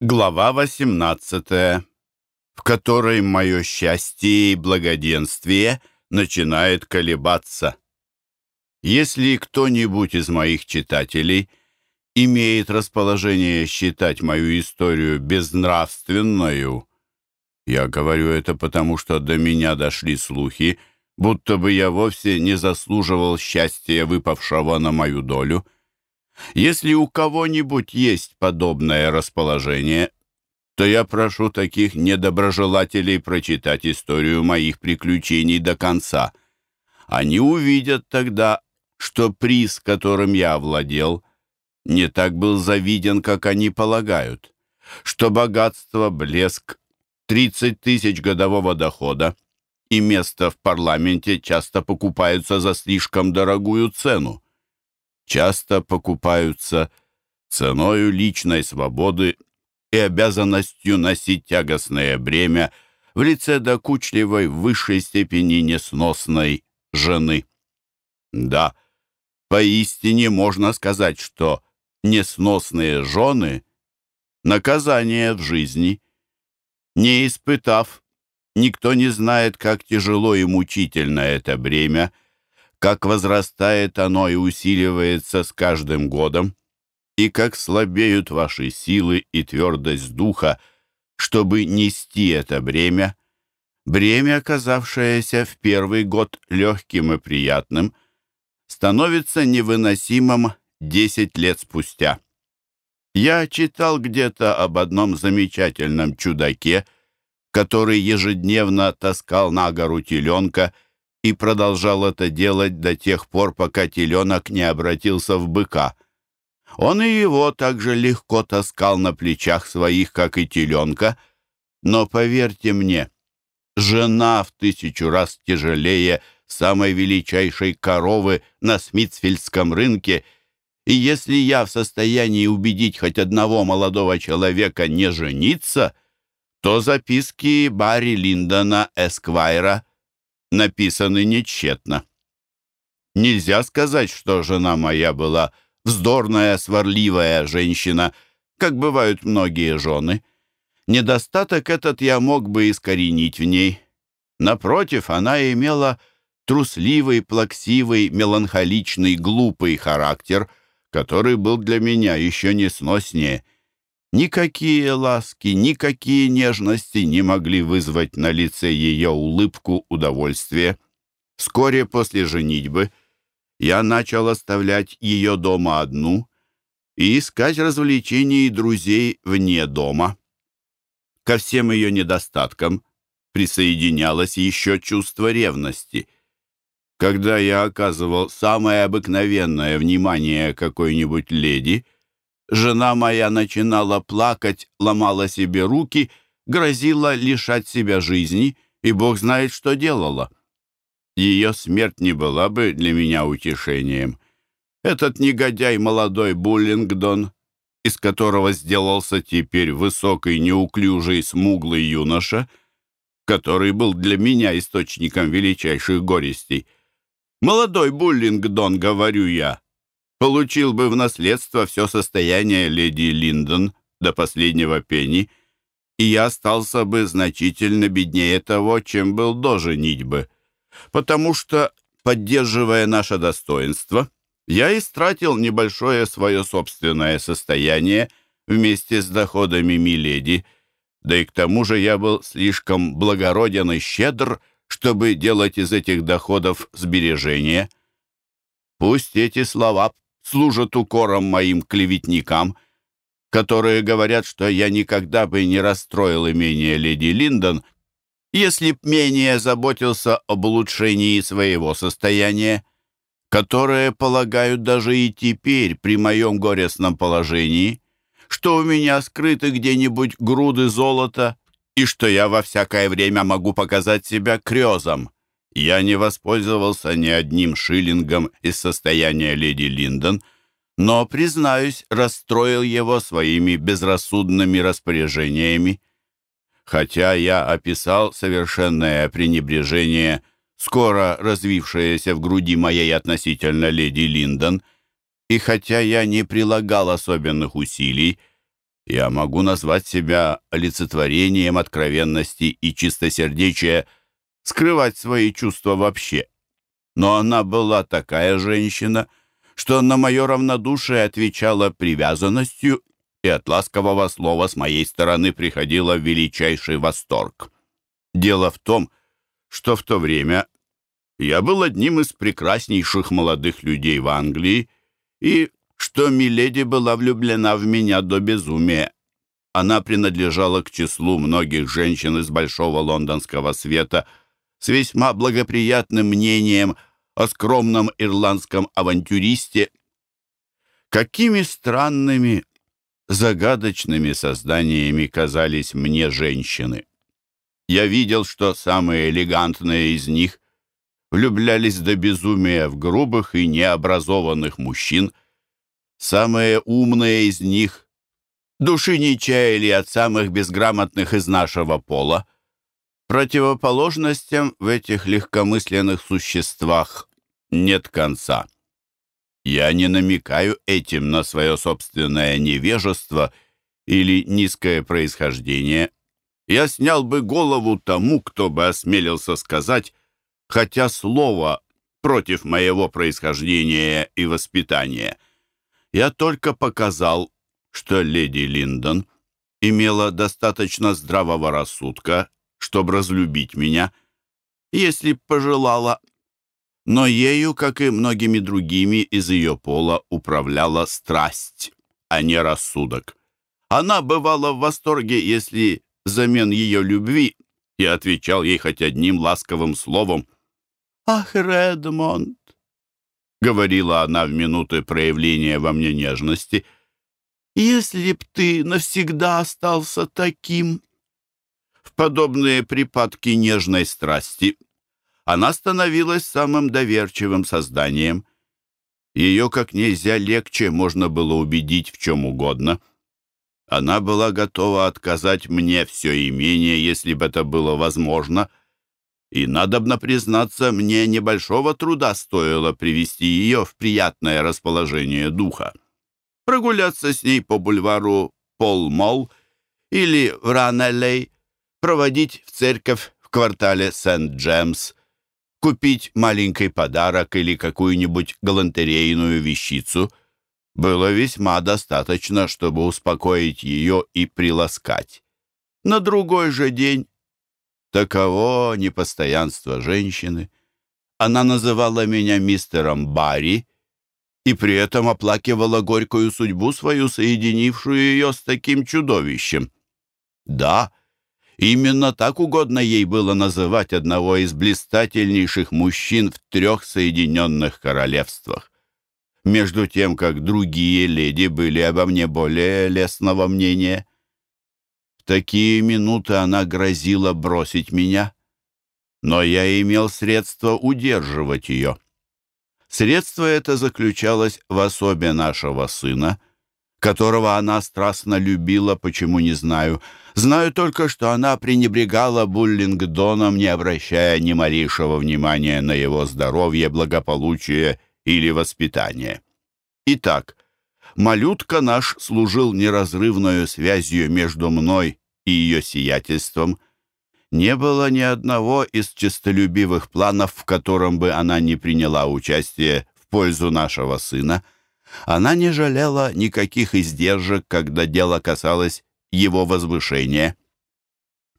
Глава 18, в которой мое счастье и благоденствие начинает колебаться. Если кто-нибудь из моих читателей имеет расположение считать мою историю безнравственную, я говорю это потому, что до меня дошли слухи, будто бы я вовсе не заслуживал счастья, выпавшего на мою долю — если у кого-нибудь есть подобное расположение, то я прошу таких недоброжелателей прочитать историю моих приключений до конца. Они увидят тогда, что приз, которым я овладел, не так был завиден, как они полагают, что богатство, блеск, 30 тысяч годового дохода и место в парламенте часто покупаются за слишком дорогую цену часто покупаются ценою личной свободы и обязанностью носить тягостное бремя в лице докучливой в высшей степени несносной жены. Да, поистине можно сказать, что несносные жены — наказание в жизни. Не испытав, никто не знает, как тяжело и мучительно это бремя — как возрастает оно и усиливается с каждым годом, и как слабеют ваши силы и твердость духа, чтобы нести это бремя, бремя, оказавшееся в первый год легким и приятным, становится невыносимым десять лет спустя. Я читал где-то об одном замечательном чудаке, который ежедневно таскал на гору теленка — и продолжал это делать до тех пор, пока теленок не обратился в быка. Он и его так же легко таскал на плечах своих, как и теленка, но, поверьте мне, жена в тысячу раз тяжелее самой величайшей коровы на Смитсфильдском рынке, и если я в состоянии убедить хоть одного молодого человека не жениться, то записки Барри Линдона Эсквайра написаны нечетно. Нельзя сказать, что жена моя была вздорная, сварливая женщина, как бывают многие жены. Недостаток этот я мог бы искоренить в ней. Напротив, она имела трусливый, плаксивый, меланхоличный, глупый характер, который был для меня еще несноснее — Никакие ласки, никакие нежности не могли вызвать на лице ее улыбку удовольствия. Вскоре после женитьбы я начал оставлять ее дома одну и искать развлечений и друзей вне дома. Ко всем ее недостаткам присоединялось еще чувство ревности. Когда я оказывал самое обыкновенное внимание какой-нибудь леди — Жена моя начинала плакать, ломала себе руки, грозила лишать себя жизни, и Бог знает, что делала. Ее смерть не была бы для меня утешением. Этот негодяй молодой Буллингдон, из которого сделался теперь высокий, неуклюжий, смуглый юноша, который был для меня источником величайших горестей. «Молодой Буллингдон», — говорю я, получил бы в наследство все состояние леди Линдон до последнего пенни, и я остался бы значительно беднее того, чем был до женитьбы, потому что, поддерживая наше достоинство, я истратил небольшое свое собственное состояние вместе с доходами Миледи, да и к тому же я был слишком благороден и щедр, чтобы делать из этих доходов сбережения. Пусть эти слова служат укором моим клеветникам, которые говорят, что я никогда бы не расстроил имение леди Линдон, если б менее заботился об улучшении своего состояния, которые полагают даже и теперь при моем горестном положении, что у меня скрыты где-нибудь груды золота и что я во всякое время могу показать себя крезом. Я не воспользовался ни одним шиллингом из состояния леди Линдон, но, признаюсь, расстроил его своими безрассудными распоряжениями. Хотя я описал совершенное пренебрежение, скоро развившееся в груди моей относительно леди Линдон, и хотя я не прилагал особенных усилий, Я могу назвать себя олицетворением откровенности и чистосердечия, скрывать свои чувства вообще. Но она была такая женщина, что на мое равнодушие отвечала привязанностью, и от ласкового слова с моей стороны приходило величайший восторг. Дело в том, что в то время я был одним из прекраснейших молодых людей в Англии, и что Миледи была влюблена в меня до безумия. Она принадлежала к числу многих женщин из большого лондонского света с весьма благоприятным мнением о скромном ирландском авантюристе. Какими странными, загадочными созданиями казались мне женщины. Я видел, что самые элегантные из них влюблялись до безумия в грубых и необразованных мужчин – Самые умные из них души не чаяли от самых безграмотных из нашего пола. Противоположностям в этих легкомысленных существах нет конца. Я не намекаю этим на свое собственное невежество или низкое происхождение. Я снял бы голову тому, кто бы осмелился сказать хотя слово против моего происхождения и воспитания — я только показал, что леди Линдон имела достаточно здравого рассудка, чтобы разлюбить меня, если пожелала. Но ею, как и многими другими из ее пола, управляла страсть, а не рассудок. Она бывала в восторге, если взамен ее любви я отвечал ей хоть одним ласковым словом. «Ах, Редмонд, — говорила она в минуты проявления во мне нежности, «если б ты навсегда остался таким...» Подобные припадки нежной страсти она становилась самым доверчивым созданием. Ее как нельзя легче можно было убедить в чем угодно. Она была готова отказать мне все имение, если бы это было возможно, и, надобно признаться, мне небольшого труда стоило привести ее в приятное расположение духа. Прогуляться с ней по бульвару Пол-Молл или в Ранелей, проводить в церковь в квартале Сент-Джемс, купить маленький подарок или какую-нибудь галантерейную вещицу было весьма достаточно, чтобы успокоить ее и приласкать. На другой же день Таково непостоянство женщины. Она называла меня мистером Барри и при этом оплакивала горькую судьбу свою, соединившую ее с таким чудовищем. Да, именно так угодно ей было называть одного из блистательнейших мужчин в трех Соединенных Королевствах. Между тем, как другие леди были обо мне более лестного мнения — такие минуты она грозила бросить меня, но я имел средство удерживать ее. Средство это заключалось в особе нашего сына, которого она страстно любила, почему не знаю. Знаю только, что она пренебрегала Буллингдоном, не обращая ни малейшего внимания на его здоровье, благополучие или воспитание. Итак, малютка наш служил неразрывной связью между мной и ее сиятельством. Не было ни одного из честолюбивых планов, в котором бы она не приняла участие в пользу нашего сына. Она не жалела никаких издержек, когда дело касалось его возвышения.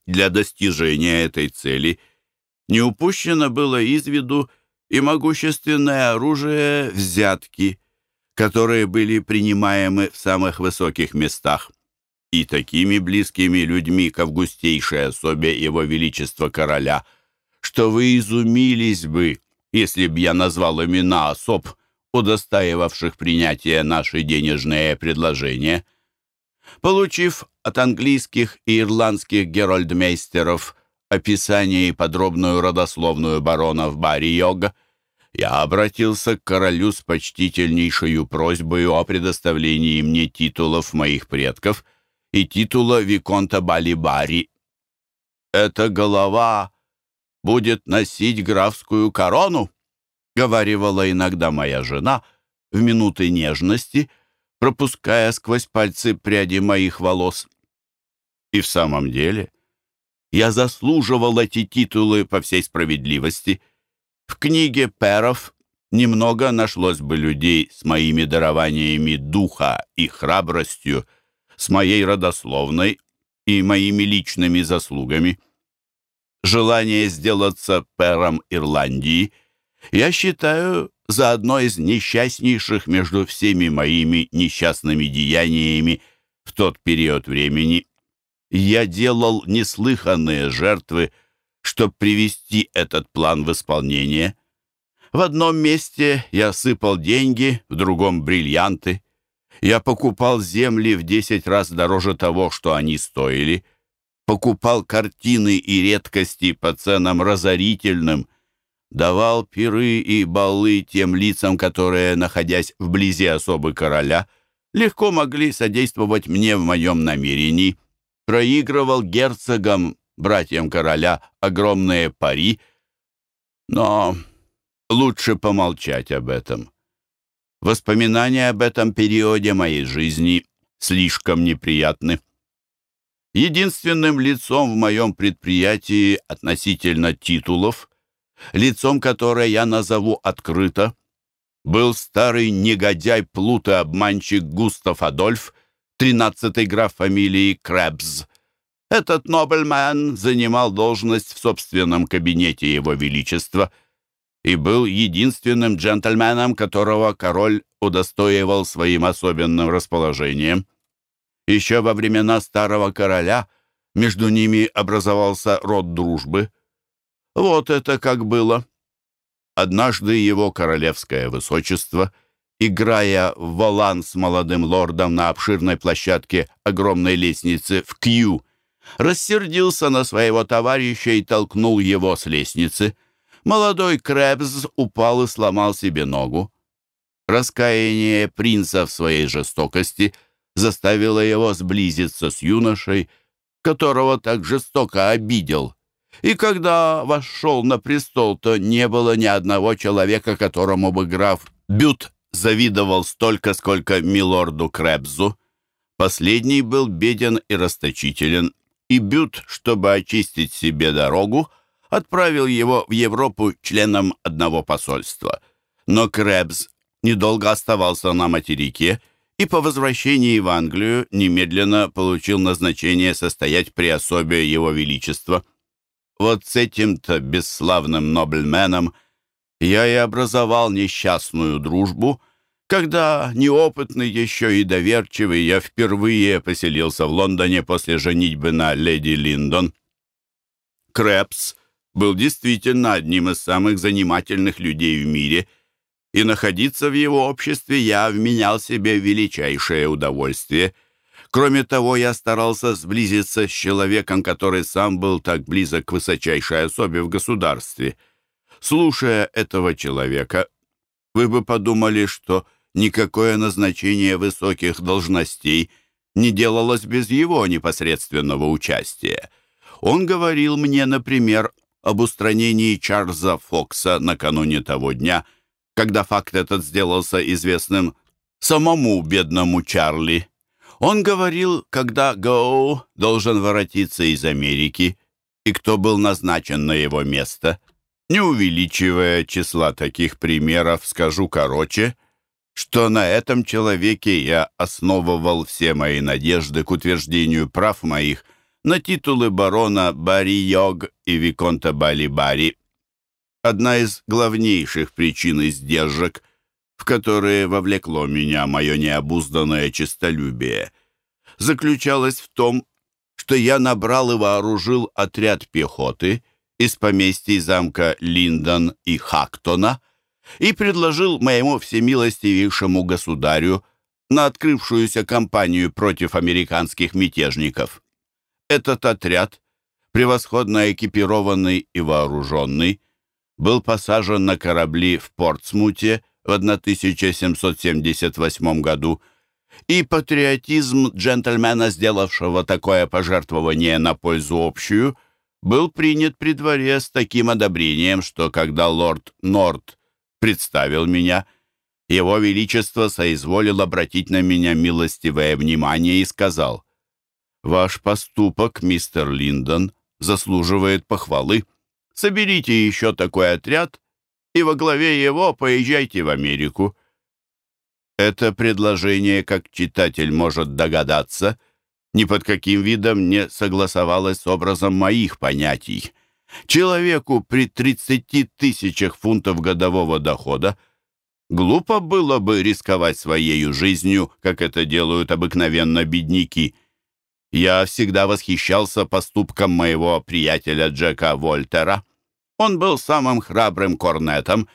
Для достижения этой цели не упущено было из виду и могущественное оружие взятки, которые были принимаемы в самых высоких местах и такими близкими людьми к августейшей особе Его Величества Короля, что вы изумились бы, если б я назвал имена особ, удостаивавших принятия наши денежные предложения. Получив от английских и ирландских герольдмейстеров описание и подробную родословную баронов Барри-Йога, я обратился к королю с почтительнейшей просьбой о предоставлении мне титулов моих предков — и титула Виконта Балибари. «Эта голова будет носить графскую корону», — говаривала иногда моя жена в минуты нежности, пропуская сквозь пальцы пряди моих волос. И в самом деле я заслуживал эти титулы по всей справедливости. В книге Перов немного нашлось бы людей с моими дарованиями духа и храбростью, с моей родословной и моими личными заслугами. Желание сделаться пером Ирландии я считаю за одно из несчастнейших между всеми моими несчастными деяниями в тот период времени. Я делал неслыханные жертвы, чтобы привести этот план в исполнение. В одном месте я сыпал деньги, в другом — бриллианты. Я покупал земли в десять раз дороже того, что они стоили. Покупал картины и редкости по ценам разорительным. Давал пиры и балы тем лицам, которые, находясь вблизи особы короля, легко могли содействовать мне в моем намерении. Проигрывал герцогам, братьям короля, огромные пари. Но лучше помолчать об этом. Воспоминания об этом периоде моей жизни слишком неприятны. Единственным лицом в моем предприятии относительно титулов, лицом которое я назову открыто, был старый негодяй, плут и обманщик Густав Адольф, тринадцатый граф фамилии Крэбс. Этот нобельмен занимал должность в собственном кабинете Его Величества – и был единственным джентльменом, которого король удостоивал своим особенным расположением. Еще во времена старого короля между ними образовался род дружбы. Вот это как было. Однажды его королевское высочество, играя в волан с молодым лордом на обширной площадке огромной лестницы в Кью, рассердился на своего товарища и толкнул его с лестницы — молодой Крэбс упал и сломал себе ногу. Раскаяние принца в своей жестокости заставило его сблизиться с юношей, которого так жестоко обидел. И когда вошел на престол, то не было ни одного человека, которому бы граф Бют завидовал столько, сколько милорду Крэбзу. Последний был беден и расточителен, и Бют, чтобы очистить себе дорогу, отправил его в Европу членом одного посольства. Но Крэбс недолго оставался на материке и по возвращении в Англию немедленно получил назначение состоять при особе Его Величества. Вот с этим-то бесславным нобельменом я и образовал несчастную дружбу, когда, неопытный еще и доверчивый, я впервые поселился в Лондоне после женитьбы на леди Линдон. Крэбс был действительно одним из самых занимательных людей в мире, и находиться в его обществе я вменял себе величайшее удовольствие. Кроме того, я старался сблизиться с человеком, который сам был так близок к высочайшей особе в государстве. Слушая этого человека, вы бы подумали, что никакое назначение высоких должностей не делалось без его непосредственного участия. Он говорил мне, например, об устранении Чарльза Фокса накануне того дня, когда факт этот сделался известным самому бедному Чарли. Он говорил, когда Гоу должен воротиться из Америки и кто был назначен на его место. Не увеличивая числа таких примеров, скажу короче, что на этом человеке я основывал все мои надежды к утверждению прав моих – на титулы барона Бари-Йог и Виконта Бали-Бари. Одна из главнейших причин издержек, в которые вовлекло меня мое необузданное честолюбие, заключалась в том, что я набрал и вооружил отряд пехоты из поместий замка Линдон и Хактона и предложил моему всемилостивейшему государю на открывшуюся кампанию против американских мятежников. Этот отряд, превосходно экипированный и вооруженный, был посажен на корабли в Портсмуте в 1778 году, и патриотизм джентльмена, сделавшего такое пожертвование на пользу общую, был принят при дворе с таким одобрением, что когда лорд Норт представил меня, Его Величество соизволил обратить на меня милостивое внимание и сказал, «Ваш поступок, мистер Линдон, заслуживает похвалы. Соберите еще такой отряд и во главе его поезжайте в Америку». Это предложение, как читатель может догадаться, ни под каким видом не согласовалось с образом моих понятий. Человеку при 30 тысячах фунтов годового дохода глупо было бы рисковать своей жизнью, как это делают обыкновенно бедняки. Я всегда восхищался поступком моего приятеля Джека Вольтера. Он был самым храбрым корнетом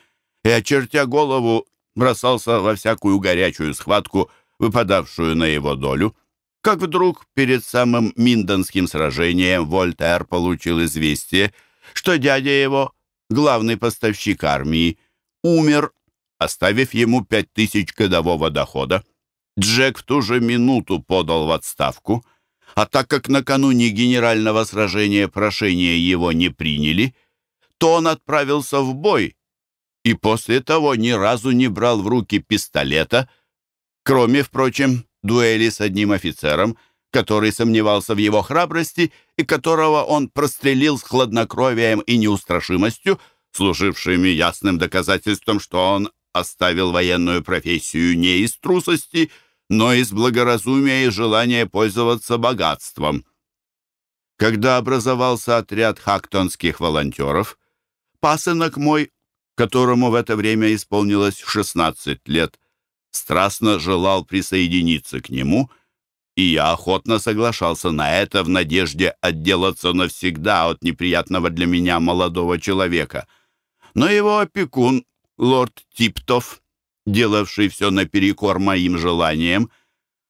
и, очертя голову, бросался во всякую горячую схватку, выпадавшую на его долю. Как вдруг перед самым Миндонским сражением Вольтер получил известие, что дядя его, главный поставщик армии, умер, оставив ему пять тысяч годового дохода. Джек в ту же минуту подал в отставку, а так как накануне генерального сражения прошение его не приняли, то он отправился в бой и после того ни разу не брал в руки пистолета, кроме, впрочем, дуэли с одним офицером, который сомневался в его храбрости и которого он прострелил с хладнокровием и неустрашимостью, служившими ясным доказательством, что он оставил военную профессию не из трусости, но из благоразумия и желания пользоваться богатством. Когда образовался отряд хактонских волонтеров, пасынок мой которому в это время исполнилось 16 лет, страстно желал присоединиться к нему, и я охотно соглашался на это в надежде отделаться навсегда от неприятного для меня молодого человека. Но его опекун, лорд Типтов, делавший все наперекор моим желаниям,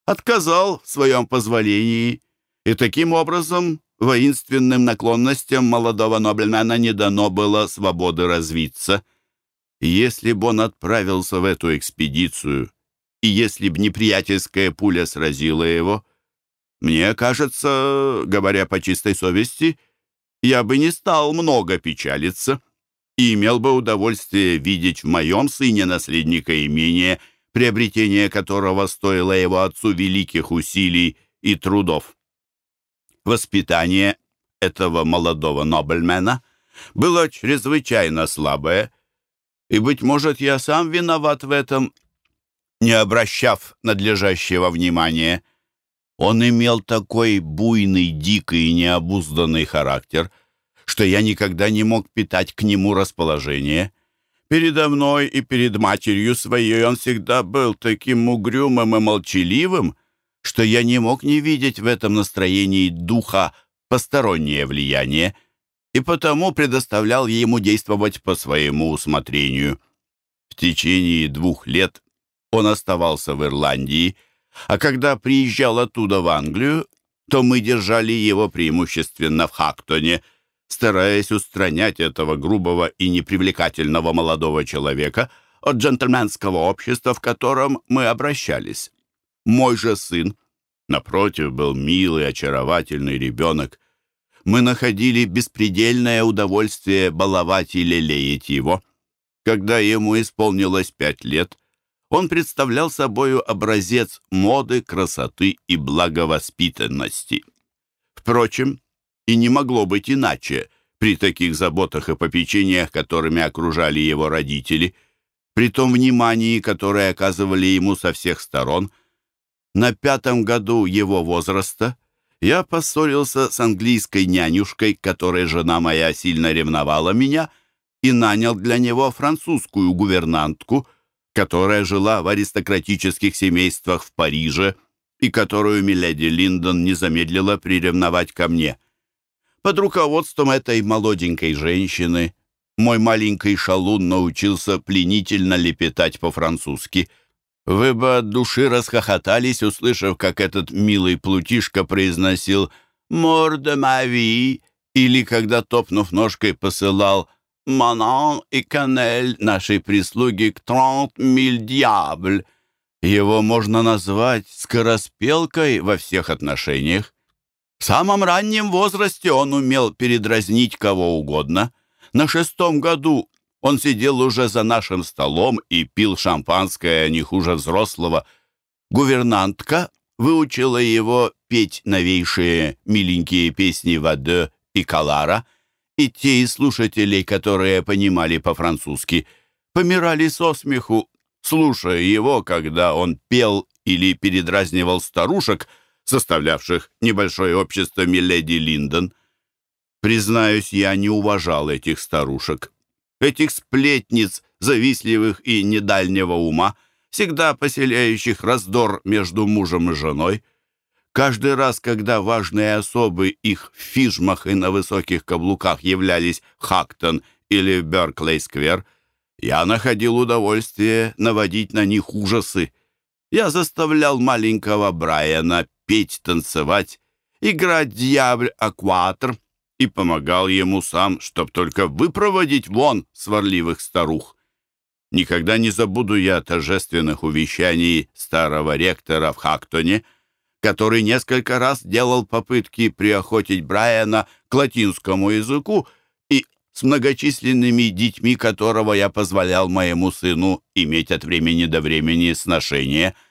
отказал в своем позволении, и таким образом воинственным наклонностям молодого нобельмена не дано было свободы развиться — если бы он отправился в эту экспедицию, и если б неприятельская пуля сразила его, мне кажется, говоря по чистой совести, я бы не стал много печалиться и имел бы удовольствие видеть в моем сыне наследника имения, приобретение которого стоило его отцу великих усилий и трудов. Воспитание этого молодого нобельмена было чрезвычайно слабое, и, быть может, я сам виноват в этом, не обращав надлежащего внимания. Он имел такой буйный, дикий и необузданный характер, что я никогда не мог питать к нему расположение. Передо мной и перед матерью своей он всегда был таким угрюмым и молчаливым, что я не мог не видеть в этом настроении духа постороннее влияние, и потому предоставлял ему действовать по своему усмотрению. В течение двух лет он оставался в Ирландии, а когда приезжал оттуда в Англию, то мы держали его преимущественно в Хактоне, стараясь устранять этого грубого и непривлекательного молодого человека от джентльменского общества, в котором мы обращались. Мой же сын, напротив, был милый, очаровательный ребенок, мы находили беспредельное удовольствие баловать и лелеять его. Когда ему исполнилось пять лет, он представлял собою образец моды, красоты и благовоспитанности. Впрочем, и не могло быть иначе при таких заботах и попечениях, которыми окружали его родители, при том внимании, которое оказывали ему со всех сторон. На пятом году его возраста – я поссорился с английской нянюшкой, которой жена моя сильно ревновала меня, и нанял для него французскую гувернантку, которая жила в аристократических семействах в Париже и которую миледи Линдон не замедлила приревновать ко мне. Под руководством этой молоденькой женщины мой маленький шалун научился пленительно лепетать по-французски — вы бы от души расхохотались, услышав, как этот милый плутишка произносил «Мор де мави» или когда, топнув ножкой, посылал «Манан и канель» нашей прислуги к «Тронт миль диабль». Его можно назвать скороспелкой во всех отношениях. В самом раннем возрасте он умел передразнить кого угодно. На шестом году Он сидел уже за нашим столом и пил шампанское не хуже взрослого. Гувернантка выучила его петь новейшие миленькие песни Ваде и Калара, и те из слушателей, которые понимали по-французски, помирали со смеху, слушая его, когда он пел или передразнивал старушек, составлявших небольшое общество Миледи Линдон. Признаюсь, я не уважал этих старушек. Этих сплетниц, завистливых и недальнего ума, всегда поселяющих раздор между мужем и женой. Каждый раз, когда важные особы их в фижмах и на высоких каблуках являлись Хактон или Берклей-сквер, я находил удовольствие наводить на них ужасы. Я заставлял маленького Брайана петь, танцевать, играть дьявль-акватр и помогал ему сам, чтоб только выпроводить вон сварливых старух. Никогда не забуду я торжественных увещаний старого ректора в Хактоне, который несколько раз делал попытки приохотить Брайана к латинскому языку и с многочисленными детьми которого я позволял моему сыну иметь от времени до времени сношение –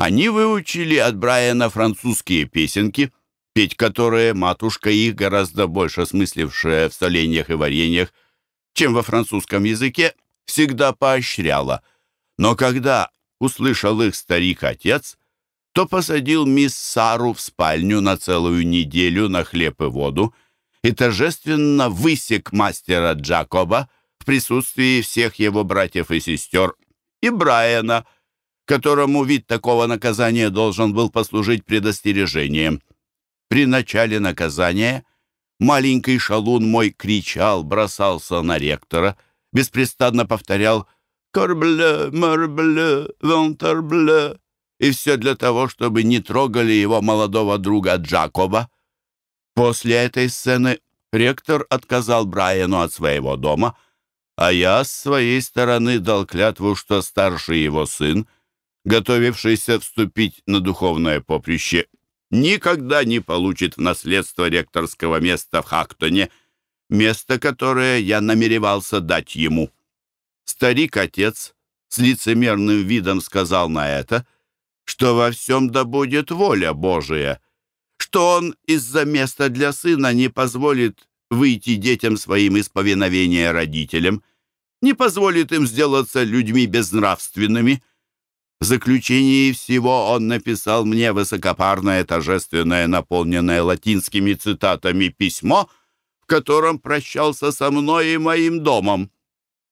они выучили от Брайана французские песенки, петь которые матушка их, гораздо больше смыслившая в соленьях и вареньях, чем во французском языке, всегда поощряла. Но когда услышал их старик-отец, то посадил мисс Сару в спальню на целую неделю на хлеб и воду и торжественно высек мастера Джакоба в присутствии всех его братьев и сестер и Брайана – которому вид такого наказания должен был послужить предостережением. При начале наказания маленький шалун мой кричал, бросался на ректора, беспрестанно повторял «Корбле, морбле, вентербле» и все для того, чтобы не трогали его молодого друга Джакоба. После этой сцены ректор отказал Брайану от своего дома, а я с своей стороны дал клятву, что старший его сын — готовившийся вступить на духовное поприще, никогда не получит в наследство ректорского места в Хактоне, место, которое я намеревался дать ему. Старик-отец с лицемерным видом сказал на это, что во всем да будет воля Божия, что он из-за места для сына не позволит выйти детям своим из повиновения родителям, не позволит им сделаться людьми безнравственными, в заключении всего он написал мне высокопарное, торжественное, наполненное латинскими цитатами письмо, в котором прощался со мной и моим домом.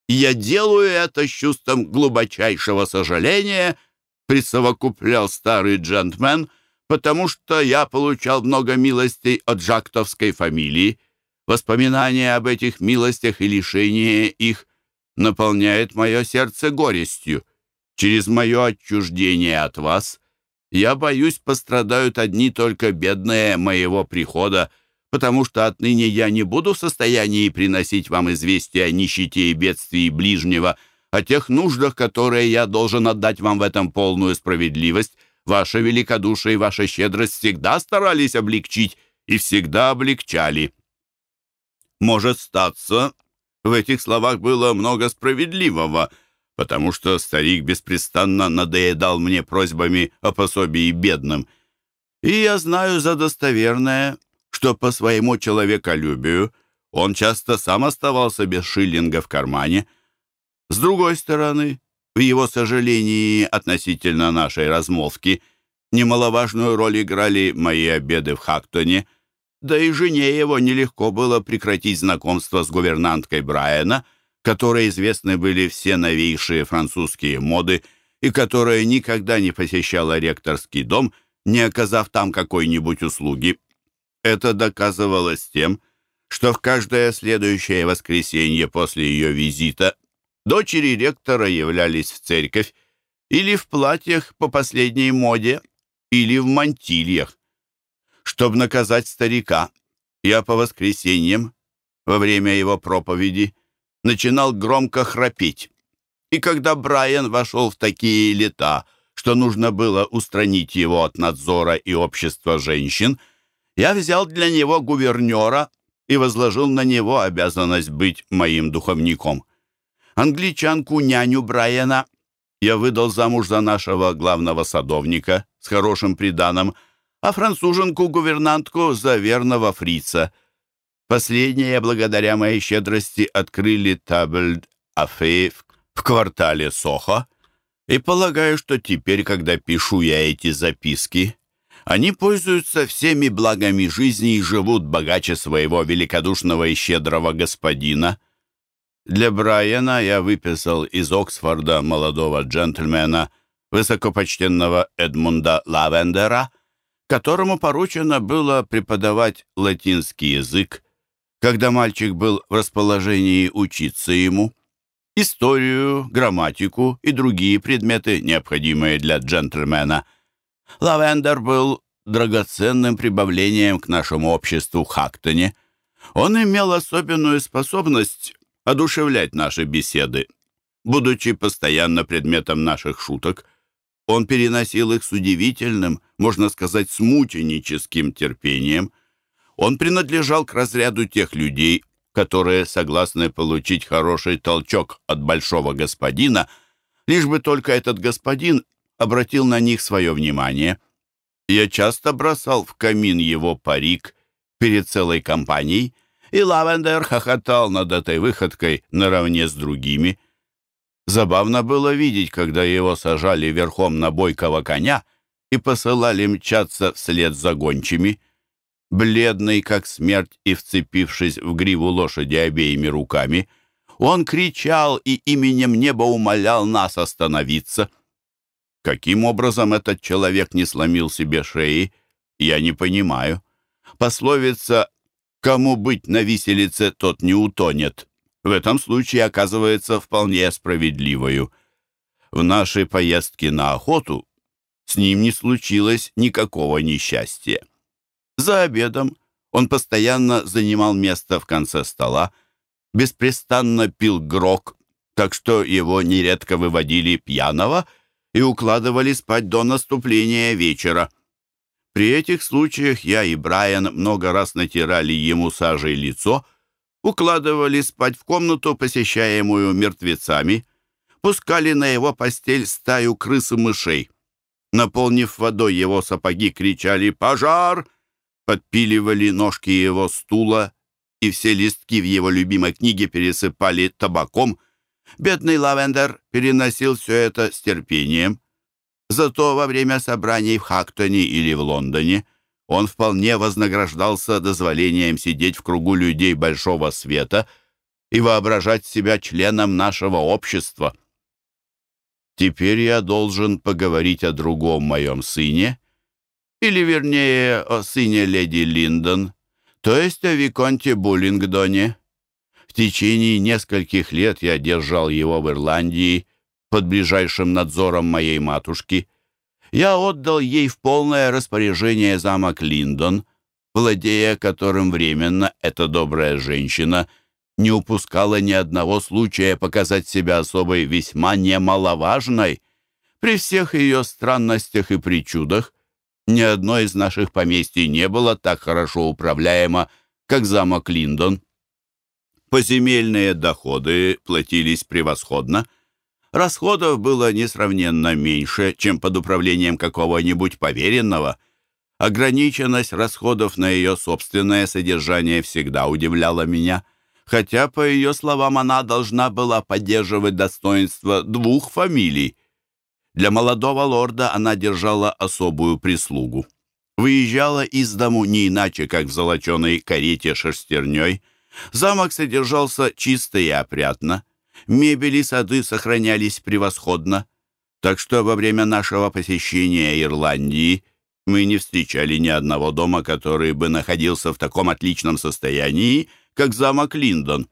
«Я делаю это с чувством глубочайшего сожаления», присовокуплял старый джентльмен, потому что я получал много милостей от жактовской фамилии. Воспоминания об этих милостях и лишение их наполняет мое сердце горестью. Через мое отчуждение от вас я боюсь, пострадают одни только бедные моего прихода, потому что отныне я не буду в состоянии приносить вам известия о нищете и бедствии ближнего, о тех нуждах, которые я должен отдать вам в этом полную справедливость. Ваше великодушие и ваша щедрость всегда старались облегчить и всегда облегчали. Может статься, в этих словах было много справедливого — потому что старик беспрестанно надоедал мне просьбами о пособии бедным. И я знаю за достоверное, что по своему человеколюбию он часто сам оставался без шиллинга в кармане. С другой стороны, в его сожалении относительно нашей размолвки немаловажную роль играли мои обеды в Хактоне, да и жене его нелегко было прекратить знакомство с гувернанткой Брайана — которой известны были все новейшие французские моды и которая никогда не посещала ректорский дом, не оказав там какой-нибудь услуги. Это доказывалось тем, что в каждое следующее воскресенье после ее визита дочери ректора являлись в церковь или в платьях по последней моде, или в мантильях. Чтобы наказать старика, я по воскресеньям, во время его проповеди, начинал громко храпеть. И когда Брайан вошел в такие лета, что нужно было устранить его от надзора и общества женщин, я взял для него гувернера и возложил на него обязанность быть моим духовником. Англичанку-няню Брайана я выдал замуж за нашего главного садовника с хорошим приданым, а француженку-гувернантку за верного фрица. Последние, благодаря моей щедрости, открыли табль Афе в квартале Сохо, и полагаю, что теперь, когда пишу я эти записки, они пользуются всеми благами жизни и живут богаче своего великодушного и щедрого господина. Для Брайана я выписал из Оксфорда молодого джентльмена, высокопочтенного Эдмунда Лавендера, которому поручено было преподавать латинский язык, когда мальчик был в расположении учиться ему, историю, грамматику и другие предметы, необходимые для джентльмена – Лавендер был драгоценным прибавлением к нашему обществу Хактоне. Он имел особенную способность одушевлять наши беседы. Будучи постоянно предметом наших шуток, он переносил их с удивительным, можно сказать, с мученическим терпением. Он принадлежал к разряду тех людей, которые согласны получить хороший толчок от большого господина, лишь бы только этот господин обратил на них свое внимание. Я часто бросал в камин его парик перед целой компанией, и Лавендер хохотал над этой выходкой наравне с другими. Забавно было видеть, когда его сажали верхом на бойкого коня и посылали мчаться вслед за гончими. Бледный, как смерть, и вцепившись в гриву лошади обеими руками, он кричал и именем неба умолял нас остановиться — Каким образом этот человек не сломил себе шеи, я не понимаю. Пословица «Кому быть на виселице, тот не утонет» в этом случае оказывается вполне справедливою. В нашей поездке на охоту с ним не случилось никакого несчастья. За обедом он постоянно занимал место в конце стола, беспрестанно пил грок, так что его нередко выводили пьяного — и укладывали спать до наступления вечера. При этих случаях я и Брайан много раз натирали ему сажей лицо, укладывали спать в комнату, посещаемую мертвецами, пускали на его постель стаю крыс и мышей. Наполнив водой его сапоги, кричали «Пожар!», подпиливали ножки его стула, и все листки в его любимой книге пересыпали табаком – Бедный Лавендер переносил все это с терпением. Зато во время собраний в Хактоне или в Лондоне он вполне вознаграждался дозволением сидеть в кругу людей большого света и воображать себя членом нашего общества. Теперь я должен поговорить о другом моем сыне, или, вернее, о сыне леди Линдон, то есть о Виконте Буллингдоне, в течение нескольких лет я держал его в Ирландии под ближайшим надзором моей матушки. Я отдал ей в полное распоряжение замок Линдон, владея которым временно эта добрая женщина не упускала ни одного случая показать себя особой весьма немаловажной. При всех ее странностях и причудах ни одно из наших поместий не было так хорошо управляемо, как замок Линдон. Поземельные доходы платились превосходно. Расходов было несравненно меньше, чем под управлением какого-нибудь поверенного. Ограниченность расходов на ее собственное содержание всегда удивляла меня, хотя, по ее словам, она должна была поддерживать достоинство двух фамилий. Для молодого лорда она держала особую прислугу. Выезжала из дому не иначе, как в золоченой карете шерстерней – Замок содержался чисто и опрятно, мебель и сады сохранялись превосходно, так что во время нашего посещения Ирландии мы не встречали ни одного дома, который бы находился в таком отличном состоянии, как замок Линдон.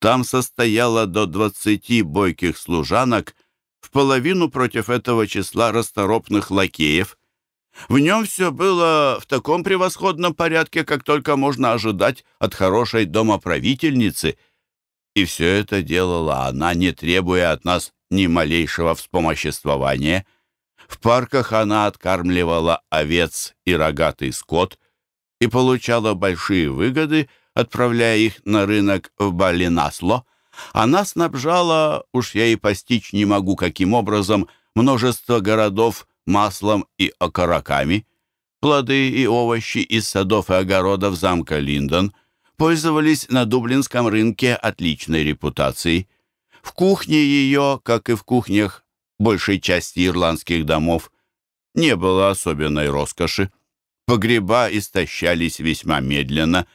Там состояло до двадцати бойких служанок, в половину против этого числа расторопных лакеев – в нем все было в таком превосходном порядке, как только можно ожидать от хорошей домоправительницы. И все это делала она, не требуя от нас ни малейшего вспомоществования. В парках она откармливала овец и рогатый скот и получала большие выгоды, отправляя их на рынок в Балинасло, Она снабжала, уж я и постичь не могу каким образом, множество городов маслом и окороками. Плоды и овощи из садов и огородов замка Линдон пользовались на дублинском рынке отличной репутацией. В кухне ее, как и в кухнях большей части ирландских домов, не было особенной роскоши. Погреба истощались весьма медленно,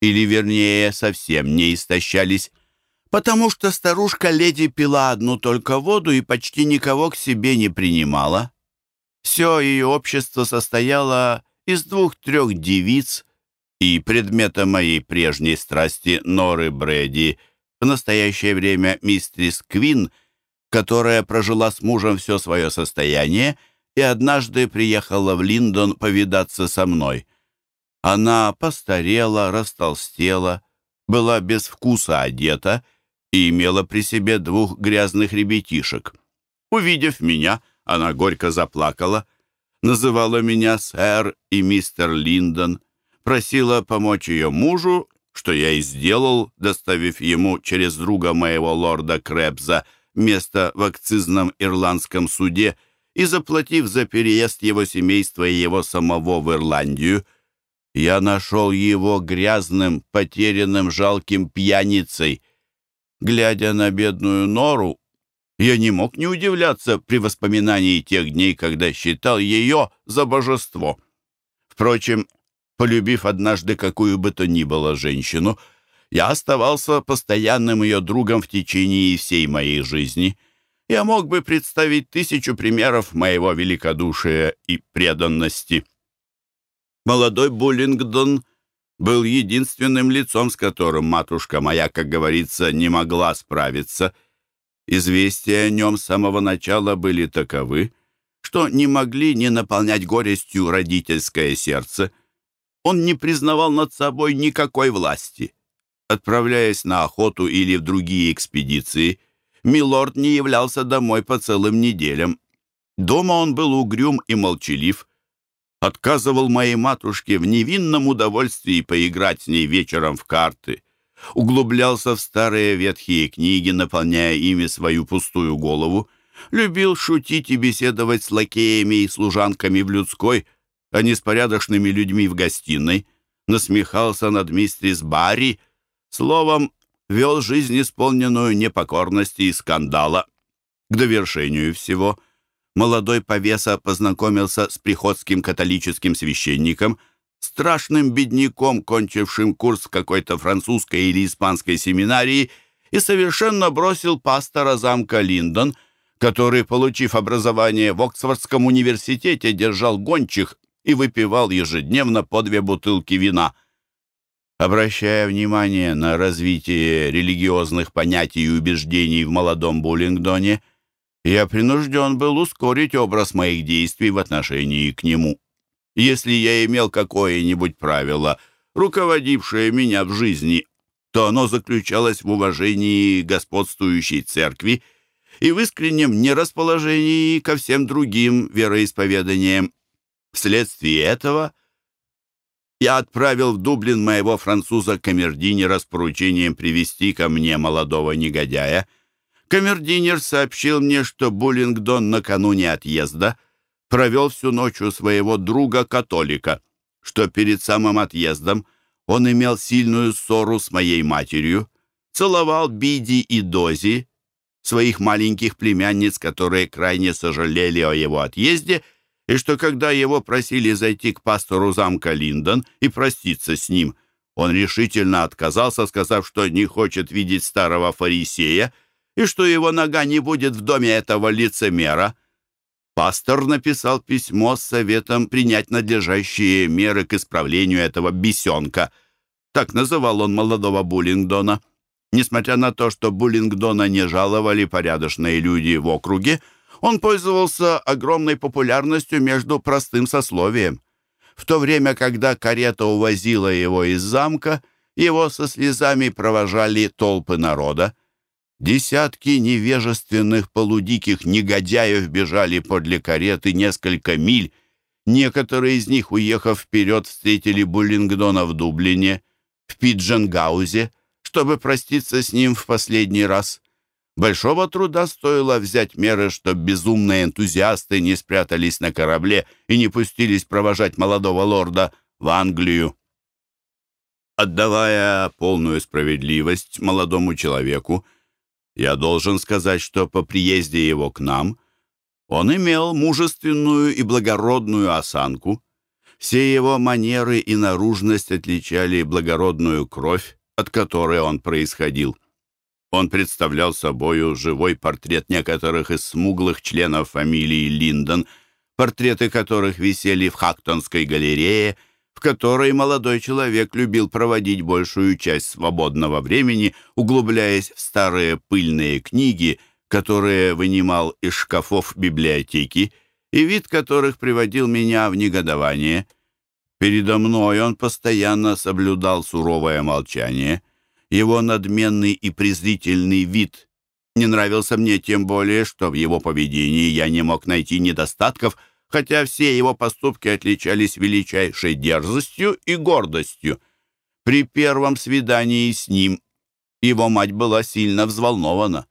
или, вернее, совсем не истощались, потому что старушка-леди пила одну только воду и почти никого к себе не принимала. Все ее общество состояло из двух-трех девиц, и предметом моей прежней страсти Норы Брэди в настоящее время мистрис Квин, которая прожила с мужем все свое состояние и однажды приехала в Линдон повидаться со мной. Она постарела, растолстела, была без вкуса одета и имела при себе двух грязных ребятишек. Увидев меня, она горько заплакала, называла меня сэр и мистер Линдон, просила помочь ее мужу, что я и сделал, доставив ему через друга моего лорда Крэбза место в акцизном ирландском суде и заплатив за переезд его семейства и его самого в Ирландию. Я нашел его грязным, потерянным, жалким пьяницей. Глядя на бедную нору, я не мог не удивляться при воспоминании тех дней, когда считал ее за божество. Впрочем, полюбив однажды какую бы то ни было женщину, я оставался постоянным ее другом в течение всей моей жизни. Я мог бы представить тысячу примеров моего великодушия и преданности. Молодой Буллингдон был единственным лицом, с которым матушка моя, как говорится, не могла справиться — Известия о нем с самого начала были таковы, что не могли не наполнять горестью родительское сердце. Он не признавал над собой никакой власти. Отправляясь на охоту или в другие экспедиции, Милорд не являлся домой по целым неделям. Дома он был угрюм и молчалив, отказывал моей матушке в невинном удовольствии поиграть с ней вечером в карты углублялся в старые ветхие книги, наполняя ими свою пустую голову, любил шутить и беседовать с лакеями и служанками в людской, а не с порядочными людьми в гостиной, насмехался над мистерис Барри, словом, вел жизнь, исполненную непокорности и скандала. К довершению всего молодой повеса познакомился с приходским католическим священником – страшным бедняком, кончившим курс в какой-то французской или испанской семинарии, и совершенно бросил пастора замка Линдон, который, получив образование в Оксфордском университете, держал гончих и выпивал ежедневно по две бутылки вина. Обращая внимание на развитие религиозных понятий и убеждений в молодом Буллингдоне, я принужден был ускорить образ моих действий в отношении к нему. Если я имел какое-нибудь правило, руководившее меня в жизни, то оно заключалось в уважении господствующей церкви и в искреннем нерасположении ко всем другим вероисповеданиям. Вследствие этого я отправил в Дублин моего француза камердинера с поручением привести ко мне молодого негодяя. Камердинер сообщил мне, что Буллингдон накануне отъезда провел всю ночь у своего друга-католика, что перед самым отъездом он имел сильную ссору с моей матерью, целовал Биди и Дози, своих маленьких племянниц, которые крайне сожалели о его отъезде, и что когда его просили зайти к пастору замка Линдон и проститься с ним, он решительно отказался, сказав, что не хочет видеть старого фарисея и что его нога не будет в доме этого лицемера. Пастор написал письмо с советом принять надлежащие меры к исправлению этого бесенка. Так называл он молодого Буллингдона. Несмотря на то, что Буллингдона не жаловали порядочные люди в округе, он пользовался огромной популярностью между простым сословием. В то время, когда карета увозила его из замка, его со слезами провожали толпы народа. Десятки невежественных полудиких негодяев бежали подле кареты несколько миль. Некоторые из них, уехав вперед, встретили Буллингдона в Дублине, в Пидженгаузе, чтобы проститься с ним в последний раз. Большого труда стоило взять меры, чтобы безумные энтузиасты не спрятались на корабле и не пустились провожать молодого лорда в Англию. Отдавая полную справедливость молодому человеку, я должен сказать, что по приезде его к нам он имел мужественную и благородную осанку. Все его манеры и наружность отличали благородную кровь, от которой он происходил. Он представлял собою живой портрет некоторых из смуглых членов фамилии Линдон, портреты которых висели в Хактонской галерее, в которой молодой человек любил проводить большую часть свободного времени, углубляясь в старые пыльные книги, которые вынимал из шкафов библиотеки, и вид которых приводил меня в негодование. Передо мной он постоянно соблюдал суровое молчание — его надменный и презрительный вид не нравился мне тем более, что в его поведении я не мог найти недостатков, хотя все его поступки отличались величайшей дерзостью и гордостью. При первом свидании с ним его мать была сильно взволнована.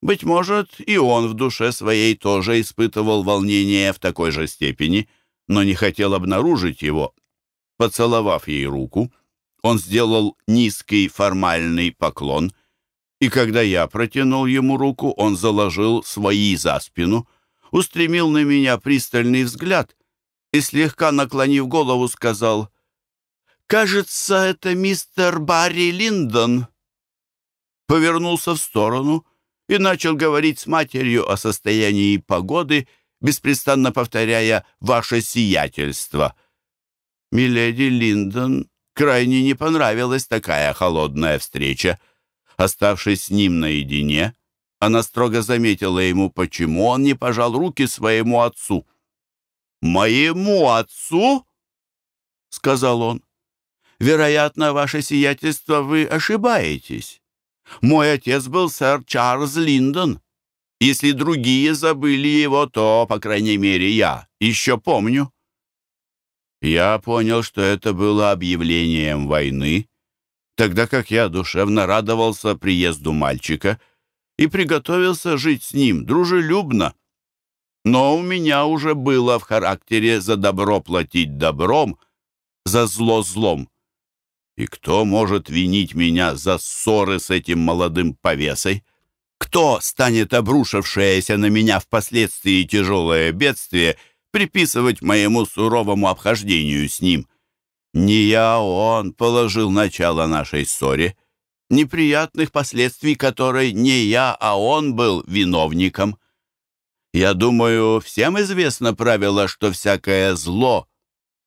Быть может, и он в душе своей тоже испытывал волнение в такой же степени, но не хотел обнаружить его. Поцеловав ей руку, он сделал низкий формальный поклон, и когда я протянул ему руку, он заложил свои за спину, устремил на меня пристальный взгляд и, слегка наклонив голову, сказал «Кажется, это мистер Барри Линдон». Повернулся в сторону и начал говорить с матерью о состоянии погоды, беспрестанно повторяя «Ваше сиятельство». Миледи Линдон Крайне не понравилась такая холодная встреча. Оставшись с ним наедине, она строго заметила ему, почему он не пожал руки своему отцу. «Моему отцу?» — сказал он. «Вероятно, ваше сиятельство, вы ошибаетесь. Мой отец был сэр Чарльз Линдон. Если другие забыли его, то, по крайней мере, я еще помню». Я понял, что это было объявлением войны, тогда как я душевно радовался приезду мальчика и приготовился жить с ним дружелюбно. Но у меня уже было в характере за добро платить добром, за зло злом. И кто может винить меня за ссоры с этим молодым повесой? Кто станет обрушившееся на меня впоследствии тяжелое бедствие — приписывать моему суровому обхождению с ним. Не я, он положил начало нашей ссоре, неприятных последствий которой не я, а он был виновником. Я думаю, всем известно правило, что всякое зло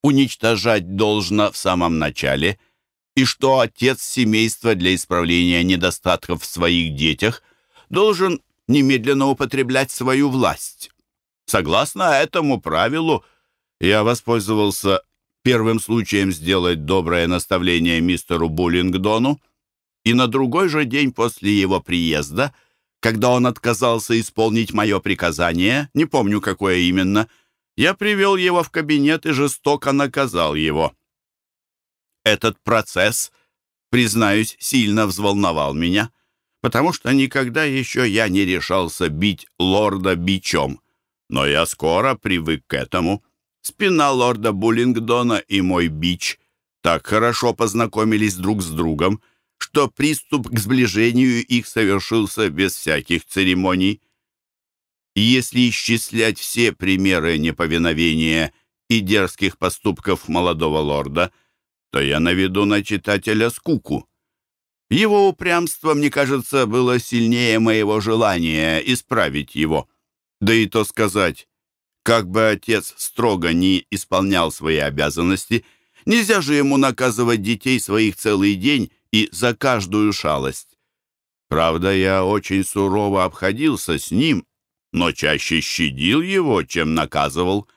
уничтожать должно в самом начале, и что отец семейства для исправления недостатков в своих детях должен немедленно употреблять свою власть. Согласно этому правилу, я воспользовался первым случаем сделать доброе наставление мистеру Буллингдону, и на другой же день после его приезда, когда он отказался исполнить мое приказание, не помню, какое именно, я привел его в кабинет и жестоко наказал его. Этот процесс, признаюсь, сильно взволновал меня, потому что никогда еще я не решался бить лорда бичом. Но я скоро привык к этому. Спина лорда Буллингдона и мой бич так хорошо познакомились друг с другом, что приступ к сближению их совершился без всяких церемоний. И если исчислять все примеры неповиновения и дерзких поступков молодого лорда, то я наведу на читателя скуку. Его упрямство, мне кажется, было сильнее моего желания исправить его. Да и то сказать, как бы отец строго не исполнял свои обязанности, нельзя же ему наказывать детей своих целый день и за каждую шалость. Правда, я очень сурово обходился с ним, но чаще щадил его, чем наказывал.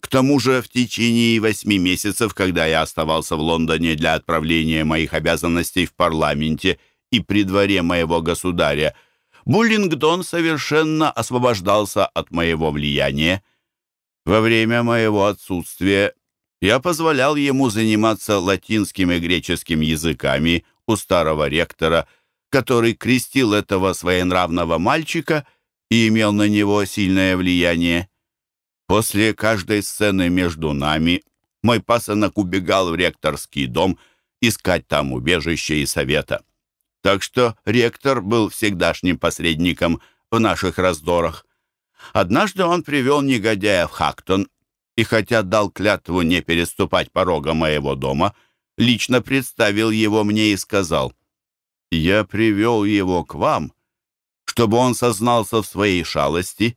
К тому же в течение восьми месяцев, когда я оставался в Лондоне для отправления моих обязанностей в парламенте и при дворе моего государя, Буллингдон совершенно освобождался от моего влияния. Во время моего отсутствия я позволял ему заниматься латинским и греческим языками у старого ректора, который крестил этого своенравного мальчика и имел на него сильное влияние. После каждой сцены между нами мой пасынок убегал в ректорский дом искать там убежище и совета. Так что ректор был всегдашним посредником в наших раздорах. Однажды он привел негодяя в Хактон, и хотя дал клятву не переступать порога моего дома, лично представил его мне и сказал, «Я привел его к вам, чтобы он сознался в своей шалости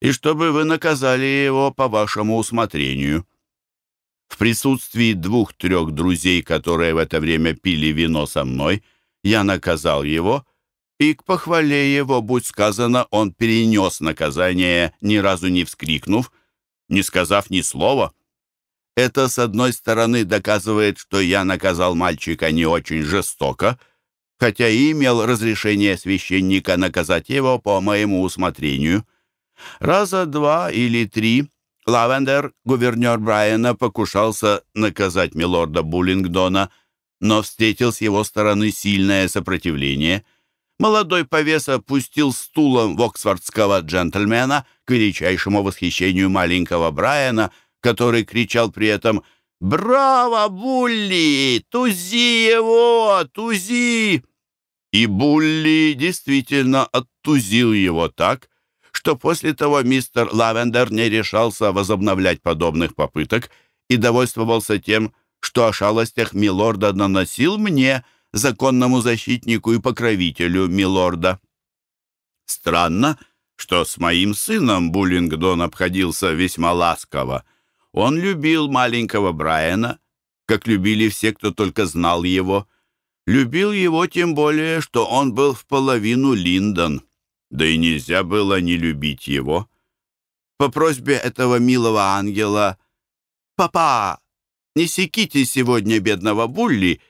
и чтобы вы наказали его по вашему усмотрению». В присутствии двух-трех друзей, которые в это время пили вино со мной, я наказал его, и к похвале его, будь сказано, он перенес наказание, ни разу не вскрикнув, не сказав ни слова. Это, с одной стороны, доказывает, что я наказал мальчика не очень жестоко, хотя и имел разрешение священника наказать его по моему усмотрению. Раза два или три Лавендер, гувернер Брайана, покушался наказать милорда Буллингдона, но встретил с его стороны сильное сопротивление. Молодой повес опустил стулом воксфордского джентльмена к величайшему восхищению маленького Брайана, который кричал при этом «Браво, Булли! Тузи его! Тузи!» И Булли действительно оттузил его так, что после того мистер Лавендер не решался возобновлять подобных попыток и довольствовался тем, что о шалостях милорда наносил мне, законному защитнику и покровителю милорда. Странно, что с моим сыном Буллингдон обходился весьма ласково. Он любил маленького Брайана, как любили все, кто только знал его. Любил его тем более, что он был в половину Линдон да и нельзя было не любить его. По просьбе этого милого ангела «Папа, не секите сегодня бедного Булли!»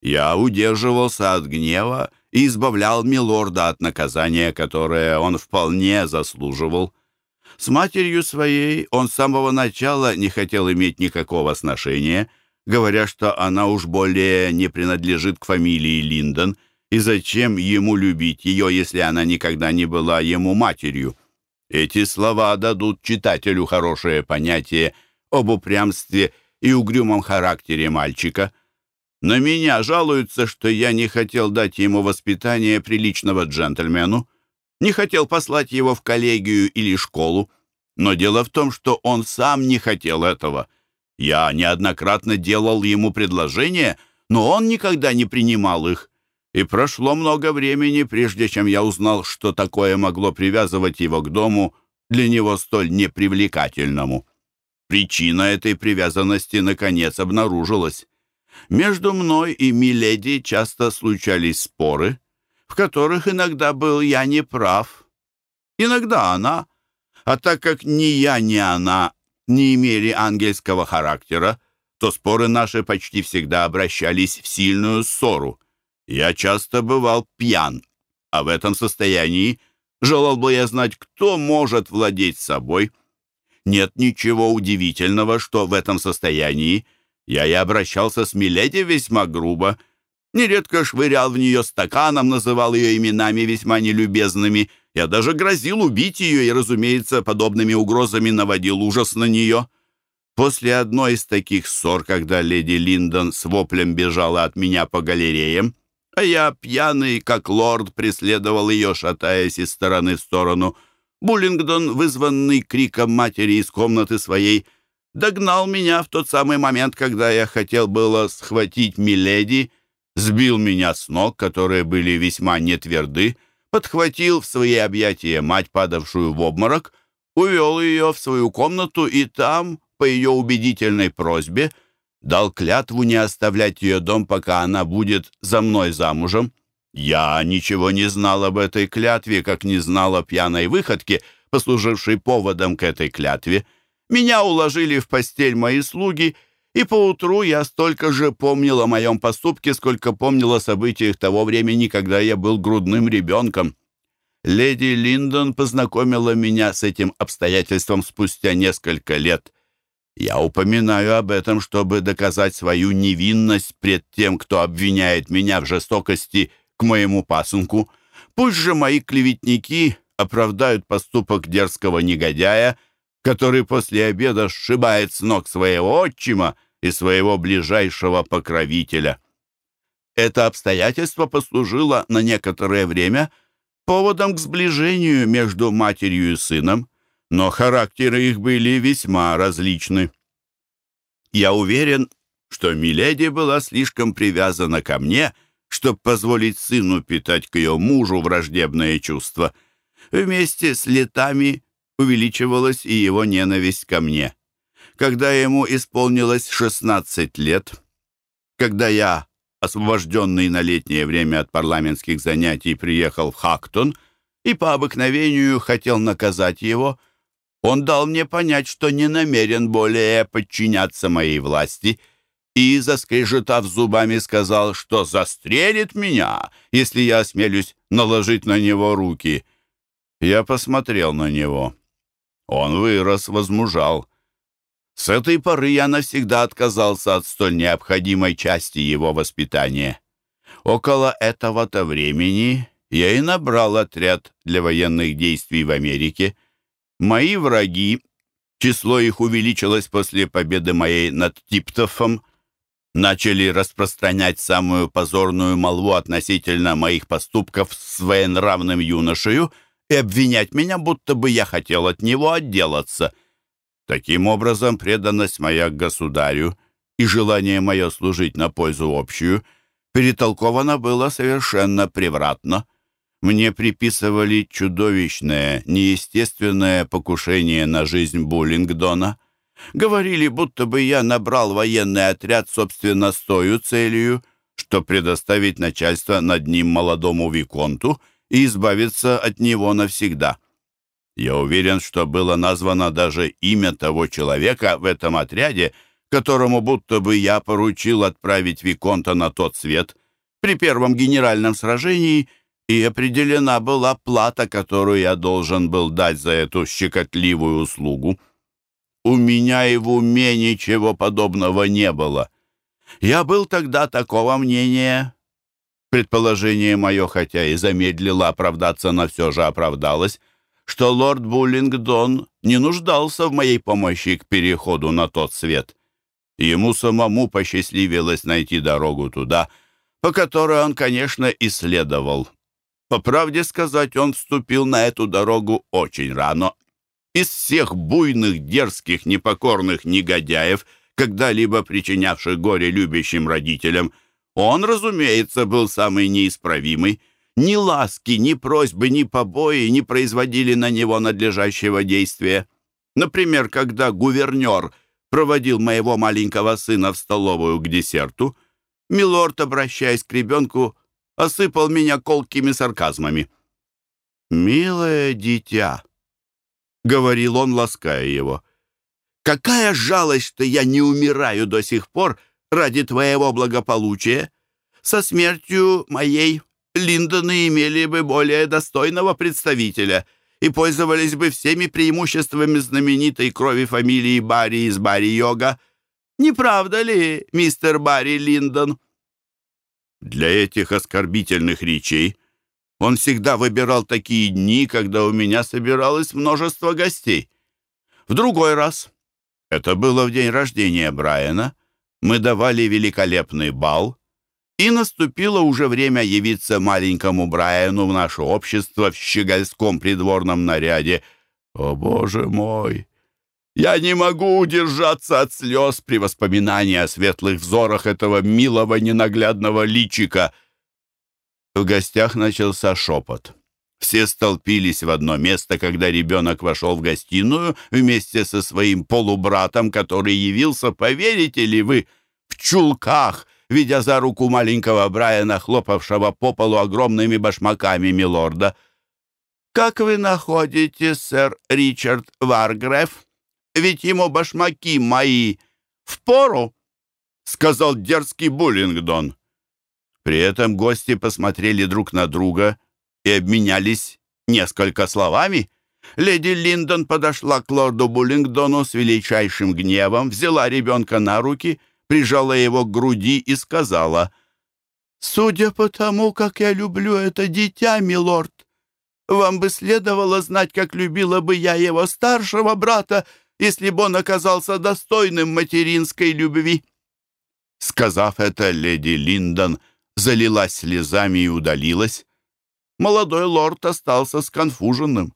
Я удерживался от гнева и избавлял милорда от наказания, которое он вполне заслуживал. С матерью своей он с самого начала не хотел иметь никакого сношения, говоря, что она уж более не принадлежит к фамилии Линдон — и зачем ему любить ее, если она никогда не была ему матерью? Эти слова дадут читателю хорошее понятие об упрямстве и угрюмом характере мальчика. На меня жалуются, что я не хотел дать ему воспитание приличного джентльмену, не хотел послать его в коллегию или школу. Но дело в том, что он сам не хотел этого. Я неоднократно делал ему предложения, но он никогда не принимал их. И прошло много времени, прежде чем я узнал, что такое могло привязывать его к дому, для него столь непривлекательному. Причина этой привязанности, наконец, обнаружилась. Между мной и Миледи часто случались споры, в которых иногда был я не прав, иногда она, а так как ни я, ни она не имели ангельского характера, то споры наши почти всегда обращались в сильную ссору. Я часто бывал пьян, а в этом состоянии желал бы я знать, кто может владеть собой. Нет ничего удивительного, что в этом состоянии я и обращался с Миледи весьма грубо, нередко швырял в нее стаканом, называл ее именами весьма нелюбезными. Я даже грозил убить ее и, разумеется, подобными угрозами наводил ужас на нее. После одной из таких ссор, когда леди Линдон с воплем бежала от меня по галереям, а я, пьяный, как лорд, преследовал ее, шатаясь из стороны в сторону. Буллингдон, вызванный криком матери из комнаты своей, догнал меня в тот самый момент, когда я хотел было схватить Миледи, сбил меня с ног, которые были весьма нетверды, подхватил в свои объятия мать, падавшую в обморок, увел ее в свою комнату и там, по ее убедительной просьбе, дал клятву не оставлять ее дом, пока она будет за мной замужем. Я ничего не знал об этой клятве, как не знал о пьяной выходке, послужившей поводом к этой клятве. Меня уложили в постель мои слуги, и поутру я столько же помнил о моем поступке, сколько помнил о событиях того времени, когда я был грудным ребенком. Леди Линдон познакомила меня с этим обстоятельством спустя несколько лет — Я упоминаю об этом, чтобы доказать свою невинность пред тем, кто обвиняет меня в жестокости к моему пасынку. Пусть же мои клеветники оправдают поступок дерзкого негодяя, который после обеда сшибает с ног своего отчима и своего ближайшего покровителя. Это обстоятельство послужило на некоторое время поводом к сближению между матерью и сыном, но характеры их были весьма различны. Я уверен, что Миледи была слишком привязана ко мне, чтобы позволить сыну питать к ее мужу враждебное чувство. Вместе с летами увеличивалась и его ненависть ко мне. Когда ему исполнилось 16 лет, когда я, освобожденный на летнее время от парламентских занятий, приехал в Хактон и по обыкновению хотел наказать его — он дал мне понять, что не намерен более подчиняться моей власти, и, заскрежетав зубами, сказал, что застрелит меня, если я осмелюсь наложить на него руки. Я посмотрел на него. Он вырос, возмужал. С этой поры я навсегда отказался от столь необходимой части его воспитания. Около этого-то времени я и набрал отряд для военных действий в Америке — Мои враги, число их увеличилось после победы моей над Типтофом, начали распространять самую позорную молву относительно моих поступков с своенравным юношею и обвинять меня, будто бы я хотел от него отделаться. Таким образом, преданность моя к государю и желание мое служить на пользу общую перетолковано было совершенно превратно. Мне приписывали чудовищное, неестественное покушение на жизнь Буллингдона. Говорили, будто бы я набрал военный отряд, собственно, с целью, что предоставить начальство над ним молодому Виконту и избавиться от него навсегда. Я уверен, что было названо даже имя того человека в этом отряде, которому будто бы я поручил отправить Виконта на тот свет при первом генеральном сражении — и определена была плата, которую я должен был дать за эту щекотливую услугу. У меня и в уме ничего подобного не было. Я был тогда такого мнения. Предположение мое, хотя и замедлило оправдаться, но все же оправдалось, что лорд Буллингдон не нуждался в моей помощи к переходу на тот свет. Ему самому посчастливилось найти дорогу туда, по которой он, конечно, исследовал. По правде сказать, он вступил на эту дорогу очень рано. Из всех буйных, дерзких, непокорных негодяев, когда-либо причинявших горе любящим родителям, он, разумеется, был самый неисправимый. Ни ласки, ни просьбы, ни побои не производили на него надлежащего действия. Например, когда гувернер проводил моего маленького сына в столовую к десерту, милорд, обращаясь к ребенку, осыпал меня колкими сарказмами. «Милое дитя», — говорил он, лаская его, — «какая жалость, что я не умираю до сих пор ради твоего благополучия. Со смертью моей Линдоны имели бы более достойного представителя» и пользовались бы всеми преимуществами знаменитой крови фамилии Барри из Барри-Йога. Не правда ли, мистер Барри Линдон?» Для этих оскорбительных речей он всегда выбирал такие дни, когда у меня собиралось множество гостей. В другой раз, это было в день рождения Брайана, мы давали великолепный бал, и наступило уже время явиться маленькому Брайану в наше общество в щегольском придворном наряде. О, боже мой! Я не могу удержаться от слез при воспоминании о светлых взорах этого милого ненаглядного личика. В гостях начался шепот. Все столпились в одно место, когда ребенок вошел в гостиную вместе со своим полубратом, который явился, поверите ли вы, в чулках, ведя за руку маленького Брайана, хлопавшего по полу огромными башмаками милорда. «Как вы находите, сэр Ричард Варгреф?» ведь ему башмаки мои в пору, сказал дерзкий Буллингдон. При этом гости посмотрели друг на друга и обменялись несколько словами. Леди Линдон подошла к лорду Буллингдону с величайшим гневом, взяла ребенка на руки, прижала его к груди и сказала, «Судя по тому, как я люблю это дитя, милорд, вам бы следовало знать, как любила бы я его старшего брата, если бы он оказался достойным материнской любви». Сказав это, леди Линдон залилась слезами и удалилась. Молодой лорд остался сконфуженным.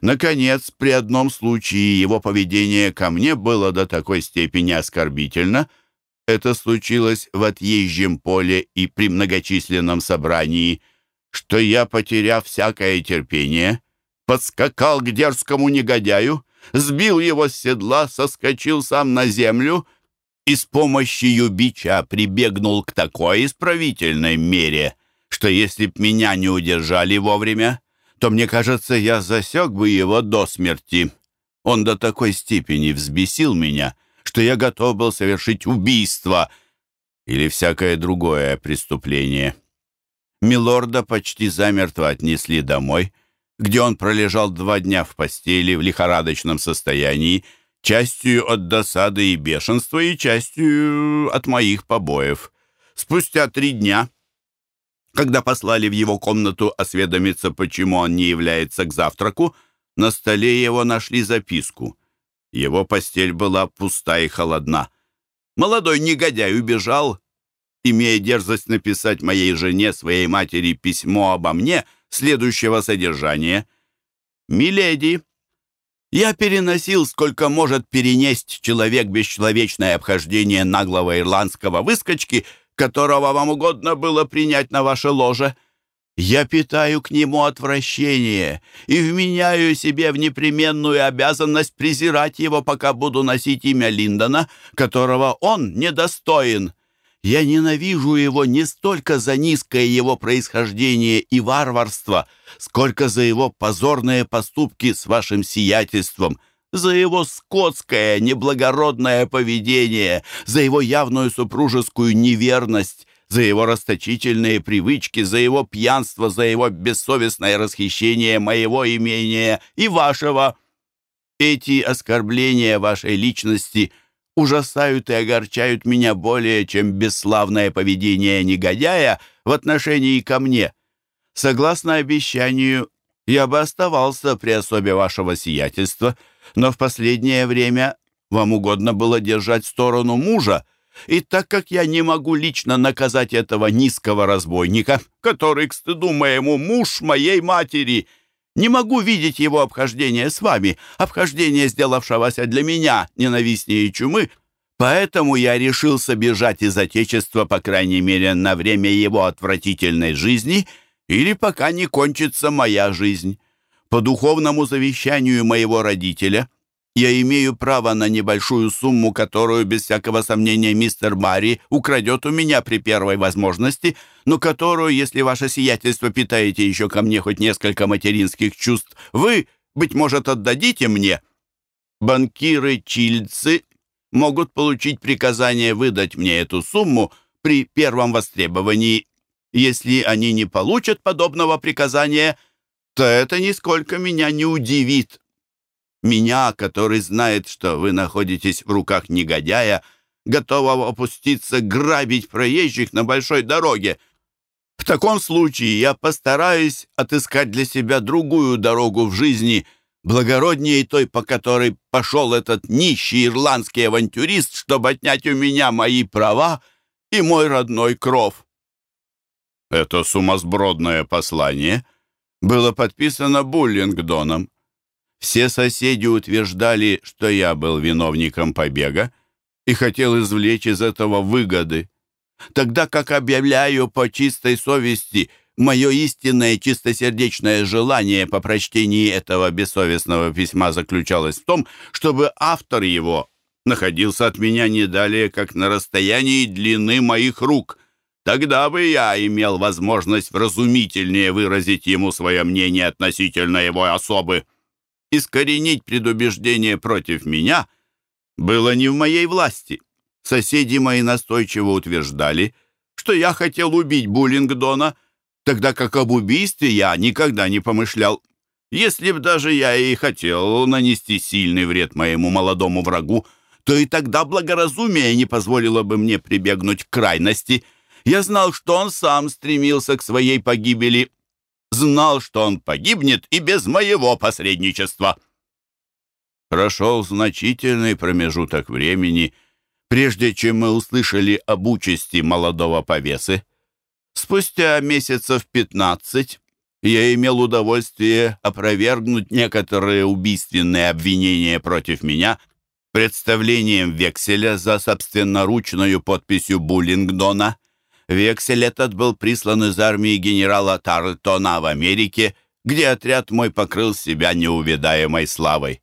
Наконец, при одном случае его поведение ко мне было до такой степени оскорбительно. Это случилось в отъезжем поле и при многочисленном собрании, что я, потеряв всякое терпение, подскакал к дерзкому негодяю, сбил его с седла, соскочил сам на землю и с помощью бича прибегнул к такой исправительной мере, что если б меня не удержали вовремя, то, мне кажется, я засек бы его до смерти. Он до такой степени взбесил меня, что я готов был совершить убийство или всякое другое преступление. Милорда почти замертво отнесли домой, где он пролежал два дня в постели в лихорадочном состоянии, частью от досады и бешенства и частью от моих побоев. Спустя три дня когда послали в его комнату осведомиться, почему он не является к завтраку, на столе его нашли записку. Его постель была пуста и холодна. Молодой негодяй убежал, имея дерзость написать моей жене, своей матери, письмо обо мне следующего содержания. «Миледи, я переносил, сколько может перенести человек бесчеловечное обхождение наглого ирландского выскочки, которого вам угодно было принять на ваше ложе. Я питаю к нему отвращение и вменяю себе в непременную обязанность презирать его, пока буду носить имя Линдона, которого он недостоин. Я ненавижу его не столько за низкое его происхождение и варварство, сколько за его позорные поступки с вашим сиятельством, за его скотское, неблагородное поведение, за его явную супружескую неверность, за его расточительные привычки, за его пьянство, за его бессовестное расхищение моего имения и вашего. Эти оскорбления вашей личности ужасают и огорчают меня более, чем бесславное поведение негодяя в отношении ко мне. Согласно обещанию, я бы оставался при особе вашего сиятельства — но в последнее время вам угодно было держать сторону мужа, и так как я не могу лично наказать этого низкого разбойника, который, к стыду моему, муж моей матери, не могу видеть его обхождение с вами, обхождение, сделавшегося для меня ненавистнее чумы, поэтому я решился бежать из Отечества, по крайней мере, на время его отвратительной жизни или пока не кончится моя жизнь. По духовному завещанию моего родителя я имею право на небольшую сумму, которую, без всякого сомнения, мистер Барри украдет у меня при первой возможности, но которую, если ваше сиятельство питаете еще ко мне хоть несколько материнских чувств, вы, быть может, отдадите мне. Банкиры-чильцы могут получить приказание выдать мне эту сумму при первом востребовании. Если они не получат подобного приказания – то это нисколько меня не удивит. Меня, который знает, что вы находитесь в руках негодяя, готового опуститься грабить проезжих на большой дороге. В таком случае я постараюсь отыскать для себя другую дорогу в жизни, благороднее той, по которой пошел этот нищий ирландский авантюрист, чтобы отнять у меня мои права и мой родной кров. Это сумасбродное послание — было подписано Буллингдоном. Все соседи утверждали, что я был виновником побега и хотел извлечь из этого выгоды. Тогда как объявляю по чистой совести мое истинное чистосердечное желание по прочтении этого бессовестного письма заключалось в том, чтобы автор его находился от меня не далее, как на расстоянии длины моих рук — Тогда бы я имел возможность вразумительнее выразить ему свое мнение относительно его особы. Искоренить предубеждение против меня было не в моей власти. Соседи мои настойчиво утверждали, что я хотел убить Буллингдона, тогда как об убийстве я никогда не помышлял. Если б даже я и хотел нанести сильный вред моему молодому врагу, то и тогда благоразумие не позволило бы мне прибегнуть к крайности. Я знал, что он сам стремился к своей погибели, знал, что он погибнет и без моего посредничества. Прошел значительный промежуток времени, прежде чем мы услышали об участи молодого повесы. Спустя месяцев пятнадцать я имел удовольствие опровергнуть некоторые убийственные обвинения против меня представлением векселя за собственноручную подписью Буллингдона. Вексель этот был прислан из армии генерала Тарлтона в Америке, где отряд мой покрыл себя неувидаемой славой.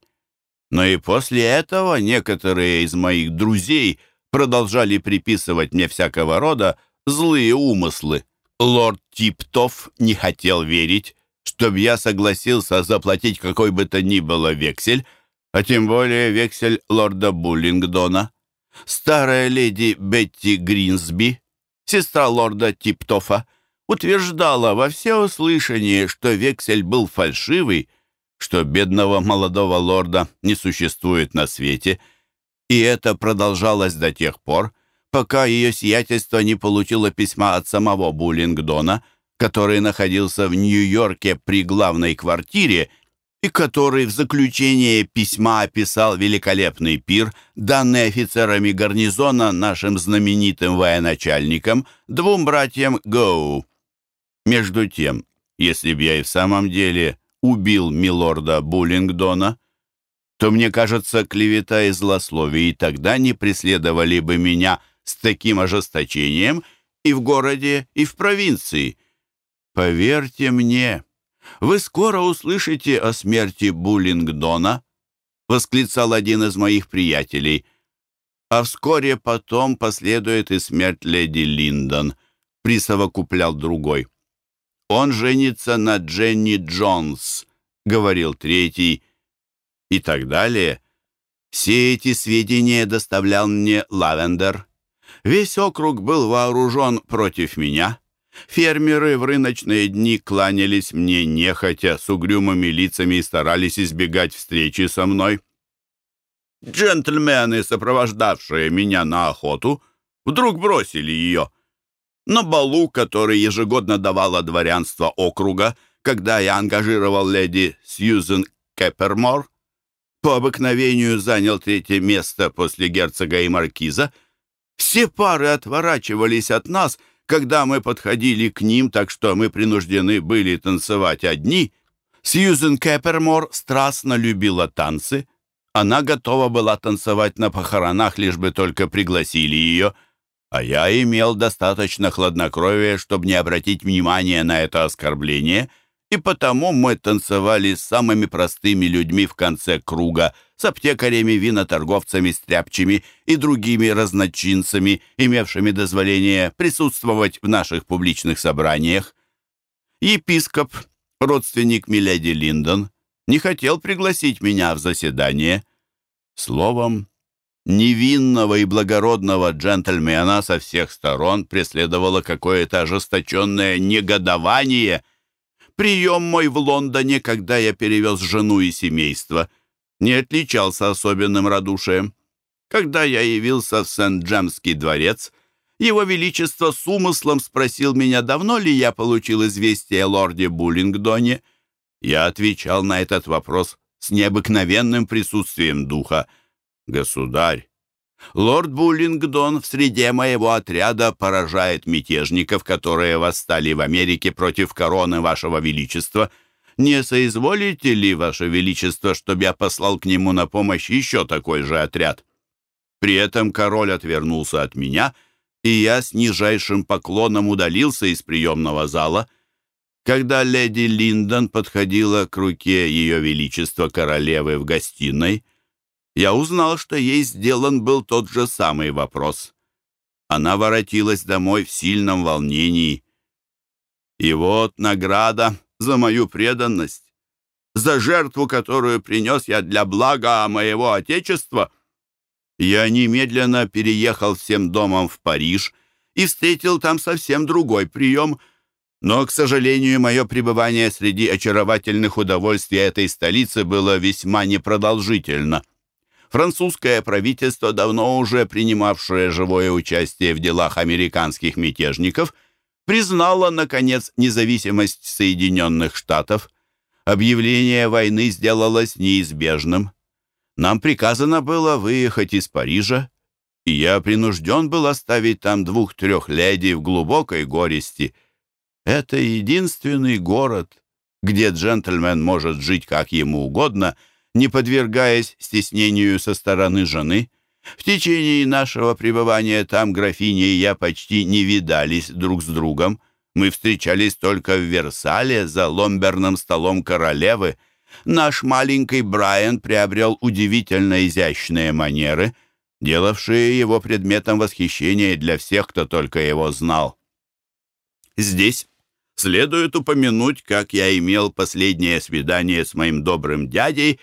Но и после этого некоторые из моих друзей продолжали приписывать мне всякого рода злые умыслы. Лорд Типтов не хотел верить, чтобы я согласился заплатить какой бы то ни было вексель, а тем более вексель лорда Буллингдона. Старая леди Бетти Гринсби, сестра лорда Типтофа, утверждала во всеуслышание, что вексель был фальшивый, что бедного молодого лорда не существует на свете, и это продолжалось до тех пор, пока ее сиятельство не получило письма от самого Буллингдона, который находился в Нью-Йорке при главной квартире и который в заключение письма описал великолепный пир, данный офицерами гарнизона нашим знаменитым военачальникам, двум братьям Гоу. Между тем, если б я и в самом деле убил милорда Буллингдона, то, мне кажется, клевета и злословие и тогда не преследовали бы меня с таким ожесточением и в городе, и в провинции. Поверьте мне, вы скоро услышите о смерти Буллингдона, восклицал один из моих приятелей. А вскоре потом последует и смерть леди Линдон, присовокуплял другой. Он женится на Дженни Джонс, говорил третий, и так далее. Все эти сведения доставлял мне Лавендер. Весь округ был вооружен против меня. Фермеры в рыночные дни кланялись мне нехотя, с угрюмыми лицами и старались избегать встречи со мной. Джентльмены, сопровождавшие меня на охоту, вдруг бросили ее. На балу, который ежегодно давало дворянство округа, когда я ангажировал леди Сьюзен Кеппермор, по обыкновению занял третье место после герцога и маркиза — все пары отворачивались от нас, когда мы подходили к ним, так что мы принуждены были танцевать одни. Сьюзен Кэпермор страстно любила танцы. Она готова была танцевать на похоронах, лишь бы только пригласили ее. А я имел достаточно хладнокровия, чтобы не обратить внимания на это оскорбление — и потому мы танцевали с самыми простыми людьми в конце круга, с аптекарями, виноторговцами, стряпчими и другими разночинцами, имевшими дозволение присутствовать в наших публичных собраниях. Епископ, родственник Миледи Линдон, не хотел пригласить меня в заседание. Словом, невинного и благородного джентльмена со всех сторон преследовало какое-то ожесточенное негодование — Прием мой в Лондоне, когда я перевез жену и семейство, не отличался особенным радушием. Когда я явился в Сент-Джемский дворец, его Величество с умыслом спросил меня, давно ли я получил известие о лорде Буллингдоне. Я отвечал на этот вопрос с необыкновенным присутствием духа. «Государь, Лорд Буллингдон в среде моего отряда поражает мятежников, которые восстали в Америке против короны вашего величества. Не соизволите ли, ваше величество, чтобы я послал к нему на помощь еще такой же отряд?» При этом король отвернулся от меня, и я с нижайшим поклоном удалился из приемного зала. Когда леди Линдон подходила к руке ее величества королевы в гостиной, я узнал, что ей сделан был тот же самый вопрос. Она воротилась домой в сильном волнении. И вот награда за мою преданность, за жертву, которую принес я для блага моего Отечества. Я немедленно переехал всем домом в Париж и встретил там совсем другой прием — Но, к сожалению, мое пребывание среди очаровательных удовольствий этой столицы было весьма непродолжительно. Французское правительство, давно уже принимавшее живое участие в делах американских мятежников, признало, наконец, независимость Соединенных Штатов. Объявление войны сделалось неизбежным. Нам приказано было выехать из Парижа, и я принужден был оставить там двух-трех леди в глубокой горести. Это единственный город, где джентльмен может жить как ему угодно, не подвергаясь стеснению со стороны жены. В течение нашего пребывания там графиня и я почти не видались друг с другом. Мы встречались только в Версале за ломберным столом королевы. Наш маленький Брайан приобрел удивительно изящные манеры — делавшие его предметом восхищения для всех, кто только его знал. Здесь следует упомянуть, как я имел последнее свидание с моим добрым дядей,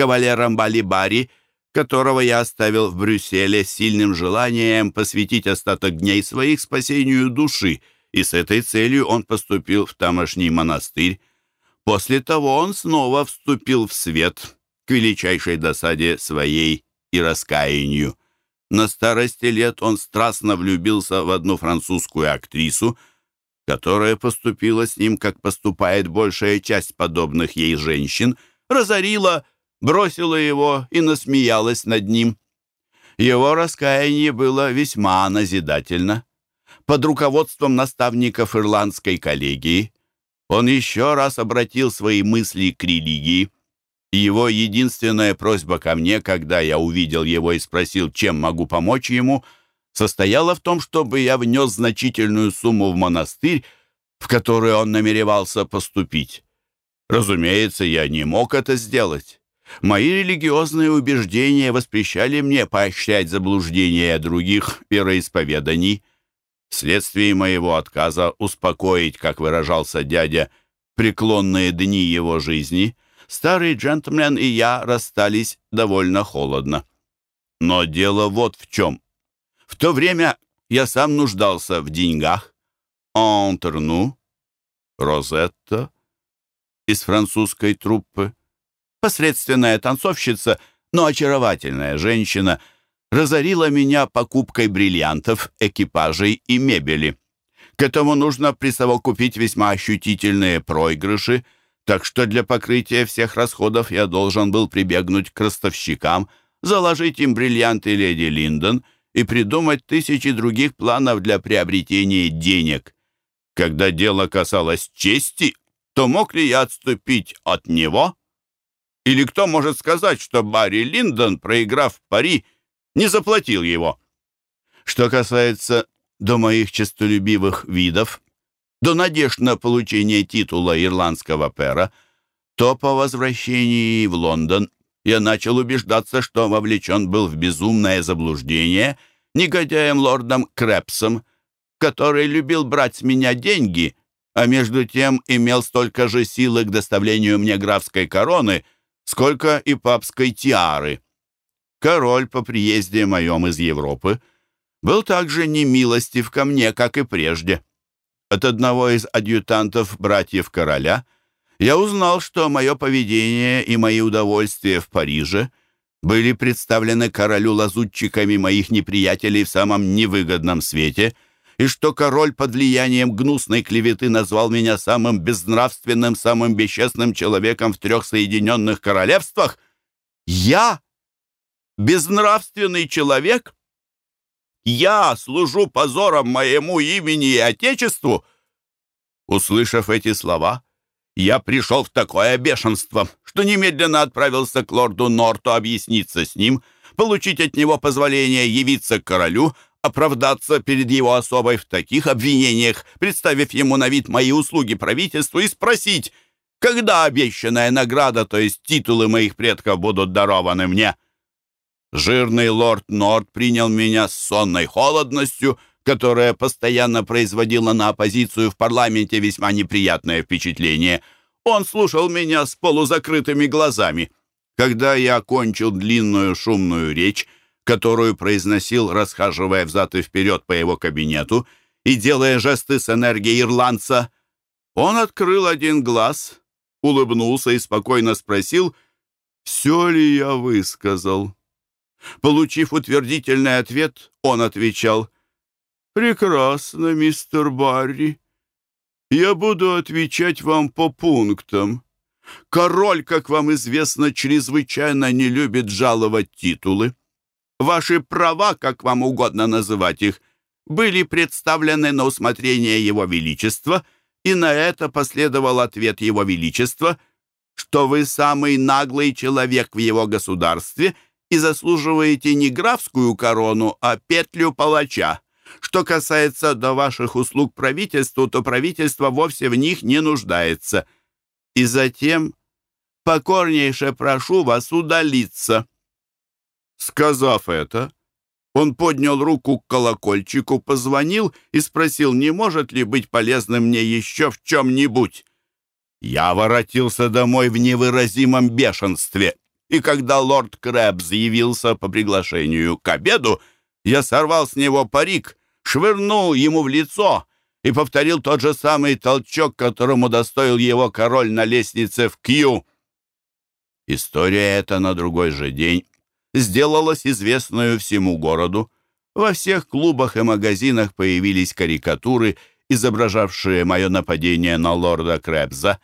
кавалером Балибари, которого я оставил в Брюсселе с сильным желанием посвятить остаток дней своих спасению души, и с этой целью он поступил в тамошний монастырь. После того он снова вступил в свет к величайшей досаде своей и раскаянию. На старости лет он страстно влюбился в одну французскую актрису, которая поступила с ним, как поступает большая часть подобных ей женщин, разорила, бросила его и насмеялась над ним. Его раскаяние было весьма назидательно. Под руководством наставников ирландской коллегии он еще раз обратил свои мысли к религии – его единственная просьба ко мне, когда я увидел его и спросил, чем могу помочь ему, состояла в том, чтобы я внес значительную сумму в монастырь, в который он намеревался поступить. Разумеется, я не мог это сделать. Мои религиозные убеждения воспрещали мне поощрять заблуждения других вероисповеданий. Вследствие моего отказа успокоить, как выражался дядя, преклонные дни его жизни — старый джентльмен и я расстались довольно холодно. Но дело вот в чем. В то время я сам нуждался в деньгах. Антерну, Розетта из французской труппы, посредственная танцовщица, но очаровательная женщина, разорила меня покупкой бриллиантов, экипажей и мебели. К этому нужно присовокупить весьма ощутительные проигрыши — так что для покрытия всех расходов я должен был прибегнуть к ростовщикам, заложить им бриллианты леди Линдон и придумать тысячи других планов для приобретения денег. Когда дело касалось чести, то мог ли я отступить от него? Или кто может сказать, что Барри Линдон, проиграв пари, не заплатил его? Что касается до моих честолюбивых видов, до надежд на получение титула ирландского пера, то по возвращении в Лондон я начал убеждаться, что вовлечен был в безумное заблуждение негодяем лордом Крепсом, который любил брать с меня деньги, а между тем имел столько же силы к доставлению мне графской короны, сколько и папской тиары. Король по приезде моем из Европы был также немилостив ко мне, как и прежде. От одного из адъютантов братьев короля я узнал, что мое поведение и мои удовольствия в Париже были представлены королю лазутчиками моих неприятелей в самом невыгодном свете, и что король под влиянием гнусной клеветы назвал меня самым безнравственным, самым бесчестным человеком в трех Соединенных Королевствах. Я? Безнравственный человек? Я служу позором моему имени и Отечеству!» Услышав эти слова, я пришел в такое бешенство, что немедленно отправился к лорду Норту объясниться с ним, получить от него позволение явиться к королю, оправдаться перед его особой в таких обвинениях, представив ему на вид мои услуги правительству и спросить, когда обещанная награда, то есть титулы моих предков, будут дарованы мне. Жирный лорд Норт принял меня с сонной холодностью, которая постоянно производила на оппозицию в парламенте весьма неприятное впечатление. Он слушал меня с полузакрытыми глазами. Когда я окончил длинную шумную речь, которую произносил, расхаживая взад и вперед по его кабинету и делая жесты с энергией ирландца, Он открыл один глаз, улыбнулся и спокойно спросил, «Все ли я высказал?» Получив утвердительный ответ, он отвечал, «Прекрасно, мистер Барри. Я буду отвечать вам по пунктам. Король, как вам известно, чрезвычайно не любит жаловать титулы. Ваши права, как вам угодно называть их, были представлены на усмотрение Его Величества, и на это последовал ответ Его Величества, что вы самый наглый человек в его государстве и заслуживаете не графскую корону, а петлю палача. Что касается до ваших услуг правительству, то правительство вовсе в них не нуждается. И затем покорнейше прошу вас удалиться». Сказав это, он поднял руку к колокольчику, позвонил и спросил, не может ли быть полезным мне еще в чем-нибудь. Я воротился домой в невыразимом бешенстве, и когда лорд Крэбс явился по приглашению к обеду, я сорвал с него парик швырнул ему в лицо и повторил тот же самый толчок, которому достоил его король на лестнице в Кью. История эта на другой же день сделалась известную всему городу. Во всех клубах и магазинах появились карикатуры, изображавшие мое нападение на лорда Крэбза.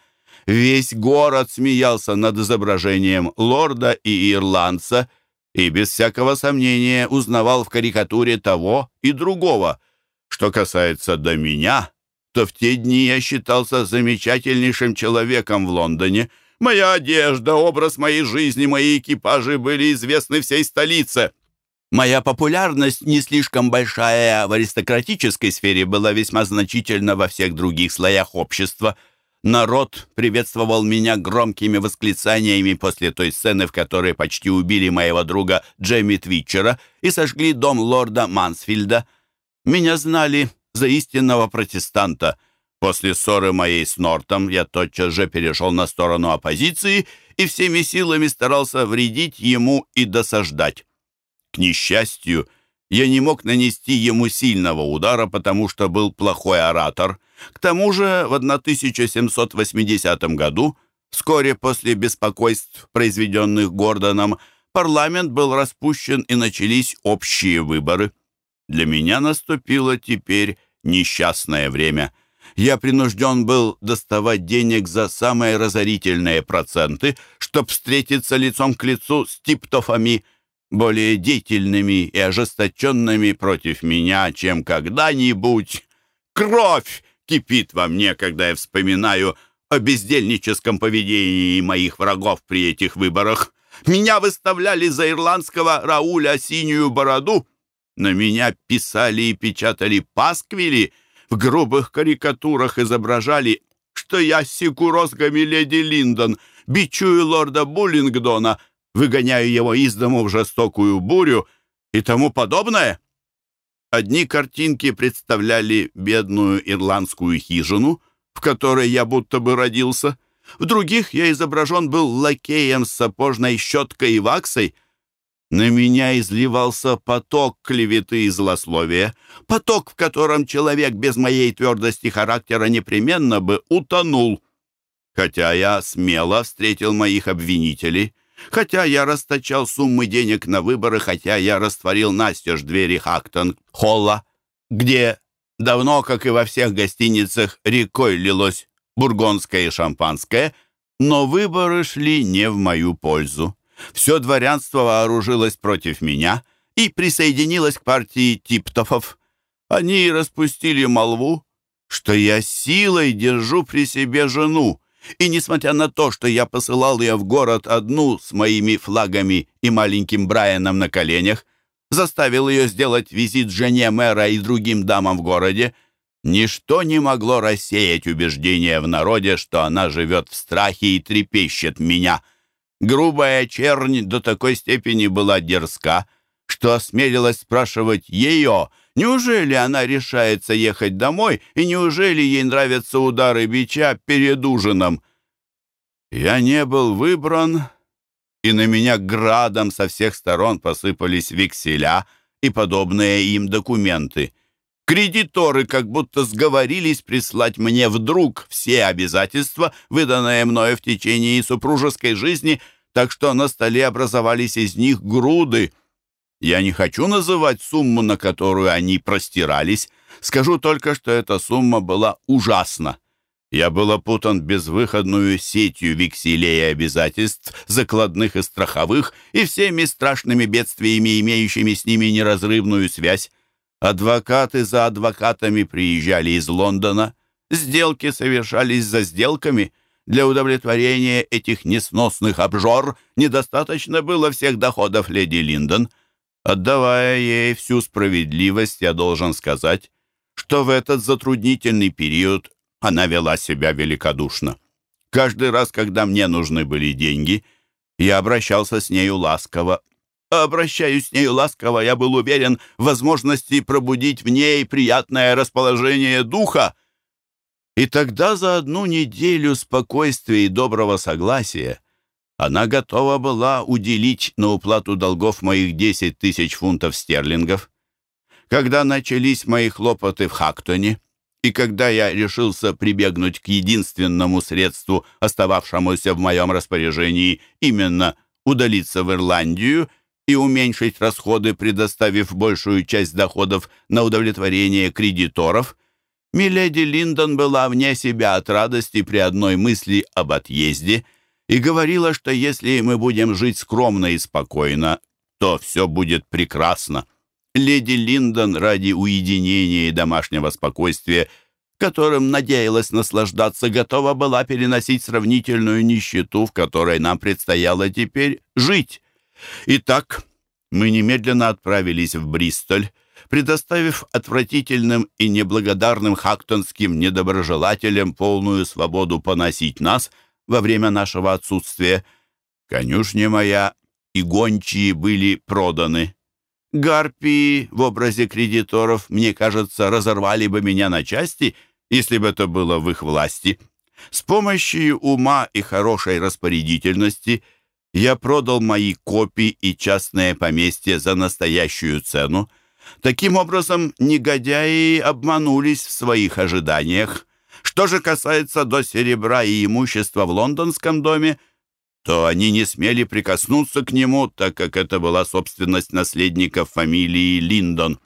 Весь город смеялся над изображением лорда и ирландца — и без всякого сомнения узнавал в карикатуре того и другого. Что касается до меня, то в те дни я считался замечательнейшим человеком в Лондоне. Моя одежда, образ моей жизни, мои экипажи были известны всей столице. Моя популярность, не слишком большая в аристократической сфере, была весьма значительна во всех других слоях общества — Народ приветствовал меня громкими восклицаниями после той сцены, в которой почти убили моего друга Джемми Твитчера и сожгли дом лорда Мансфилда. Меня знали за истинного протестанта. После ссоры моей с Нортом я тотчас же перешел на сторону оппозиции и всеми силами старался вредить ему и досаждать. К несчастью, я не мог нанести ему сильного удара, потому что был плохой оратор. К тому же в 1780 году, вскоре после беспокойств, произведенных Гордоном, парламент был распущен и начались общие выборы. Для меня наступило теперь несчастное время. Я принужден был доставать денег за самые разорительные проценты, чтобы встретиться лицом к лицу с типтофами – более деятельными и ожесточенными против меня, чем когда-нибудь. Кровь кипит во мне, когда я вспоминаю о бездельническом поведении моих врагов при этих выборах. Меня выставляли за ирландского Рауля синюю бороду, на меня писали и печатали пасквили, в грубых карикатурах изображали, что я Сикурос Гамиледи Линдон, бичую лорда Буллингдона — выгоняю его из дому в жестокую бурю и тому подобное. Одни картинки представляли бедную ирландскую хижину, в которой я будто бы родился. В других я изображен был лакеем с сапожной щеткой и ваксой. На меня изливался поток клеветы и злословия, поток, в котором человек без моей твердости характера непременно бы утонул. Хотя я смело встретил моих обвинителей — Хотя я расточал суммы денег на выборы, хотя я растворил настежь двери Хактон-холла, где давно, как и во всех гостиницах, рекой лилось бургондское и шампанское, но выборы шли не в мою пользу. Все дворянство вооружилось против меня и присоединилось к партии Типтофов. Они распустили молву, что я силой держу при себе жену, и несмотря на то, что я посылал ее в город одну с моими флагами и маленьким Брайаном на коленях, заставил ее сделать визит жене мэра и другим дамам в городе, ничто не могло рассеять убеждение в народе, что она живет в страхе и трепещет меня. Грубая чернь до такой степени была дерзка, что осмелилась спрашивать ее — Неужели она решается ехать домой, и неужели ей нравятся удары бича перед ужином? Я не был выбран, и на меня градом со всех сторон посыпались векселя и подобные им документы. Кредиторы как будто сговорились прислать мне вдруг все обязательства, выданные мною в течение супружеской жизни, так что на столе образовались из них груды. Я не хочу называть сумму, на которую они простирались. Скажу только, что эта сумма была ужасна. Я был опутан безвыходную сетью векселей и обязательств, закладных и страховых, и всеми страшными бедствиями, имеющими с ними неразрывную связь. Адвокаты за адвокатами приезжали из Лондона. Сделки совершались за сделками. Для удовлетворения этих несносных обжор недостаточно было всех доходов леди Линдон. Отдавая ей всю справедливость, я должен сказать, что в этот затруднительный период она вела себя великодушно. Каждый раз, когда мне нужны были деньги, я обращался с нею ласково, обращаюсь с нею ласково, я был уверен в возможности пробудить в ней приятное расположение духа. И тогда за одну неделю спокойствия и доброго согласия она готова была уделить на уплату долгов моих 10 тысяч фунтов стерлингов. Когда начались мои хлопоты в Хактоне, и когда я решился прибегнуть к единственному средству, остававшемуся в моем распоряжении, именно удалиться в Ирландию и уменьшить расходы, предоставив большую часть доходов на удовлетворение кредиторов, миледи Линдон была вне себя от радости при одной мысли об отъезде и говорила, что если мы будем жить скромно и спокойно, то все будет прекрасно. Леди Линдон ради уединения и домашнего спокойствия, которым надеялась наслаждаться, готова была переносить сравнительную нищету, в которой нам предстояло теперь жить. Итак, мы немедленно отправились в Бристоль, предоставив отвратительным и неблагодарным хактонским недоброжелателям полную свободу поносить нас во время нашего отсутствия. Конюшня моя и гончие были проданы. Гарпии в образе кредиторов, мне кажется, разорвали бы меня на части, если бы это было в их власти. С помощью ума и хорошей распорядительности – я продал мои копии и частное поместье за настоящую цену. Таким образом, негодяи обманулись в своих ожиданиях. Что же касается до серебра и имущества в лондонском доме, то они не смели прикоснуться к нему, так как это была собственность наследников фамилии Линдон.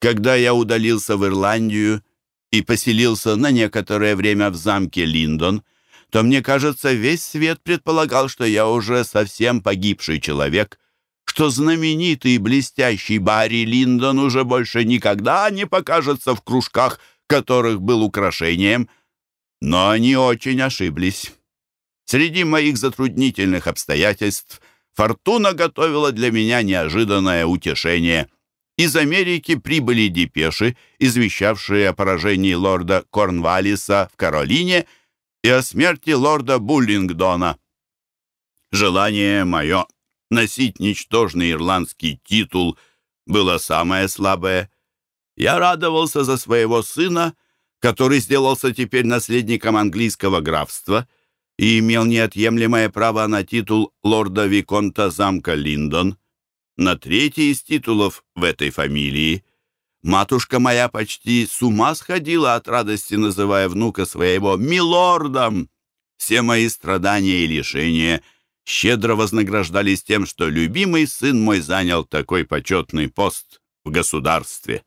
Когда я удалился в Ирландию и поселился на некоторое время в замке Линдон, то, мне кажется, весь свет предполагал, что я уже совсем погибший человек, что знаменитый и блестящий Барри Линдон уже больше никогда не покажется в кружках, которых был украшением. Но они очень ошиблись. Среди моих затруднительных обстоятельств фортуна готовила для меня неожиданное утешение. Из Америки прибыли депеши, извещавшие о поражении лорда Корнвалиса в Каролине – и о смерти лорда Буллингдона. Желание мое носить ничтожный ирландский титул было самое слабое. Я радовался за своего сына, который сделался теперь наследником английского графства и имел неотъемлемое право на титул лорда Виконта замка Линдон, на третий из титулов в этой фамилии — Матушка моя почти с ума сходила от радости, называя внука своего «милордом». Все мои страдания и лишения щедро вознаграждались тем, что любимый сын мой занял такой почетный пост в государстве.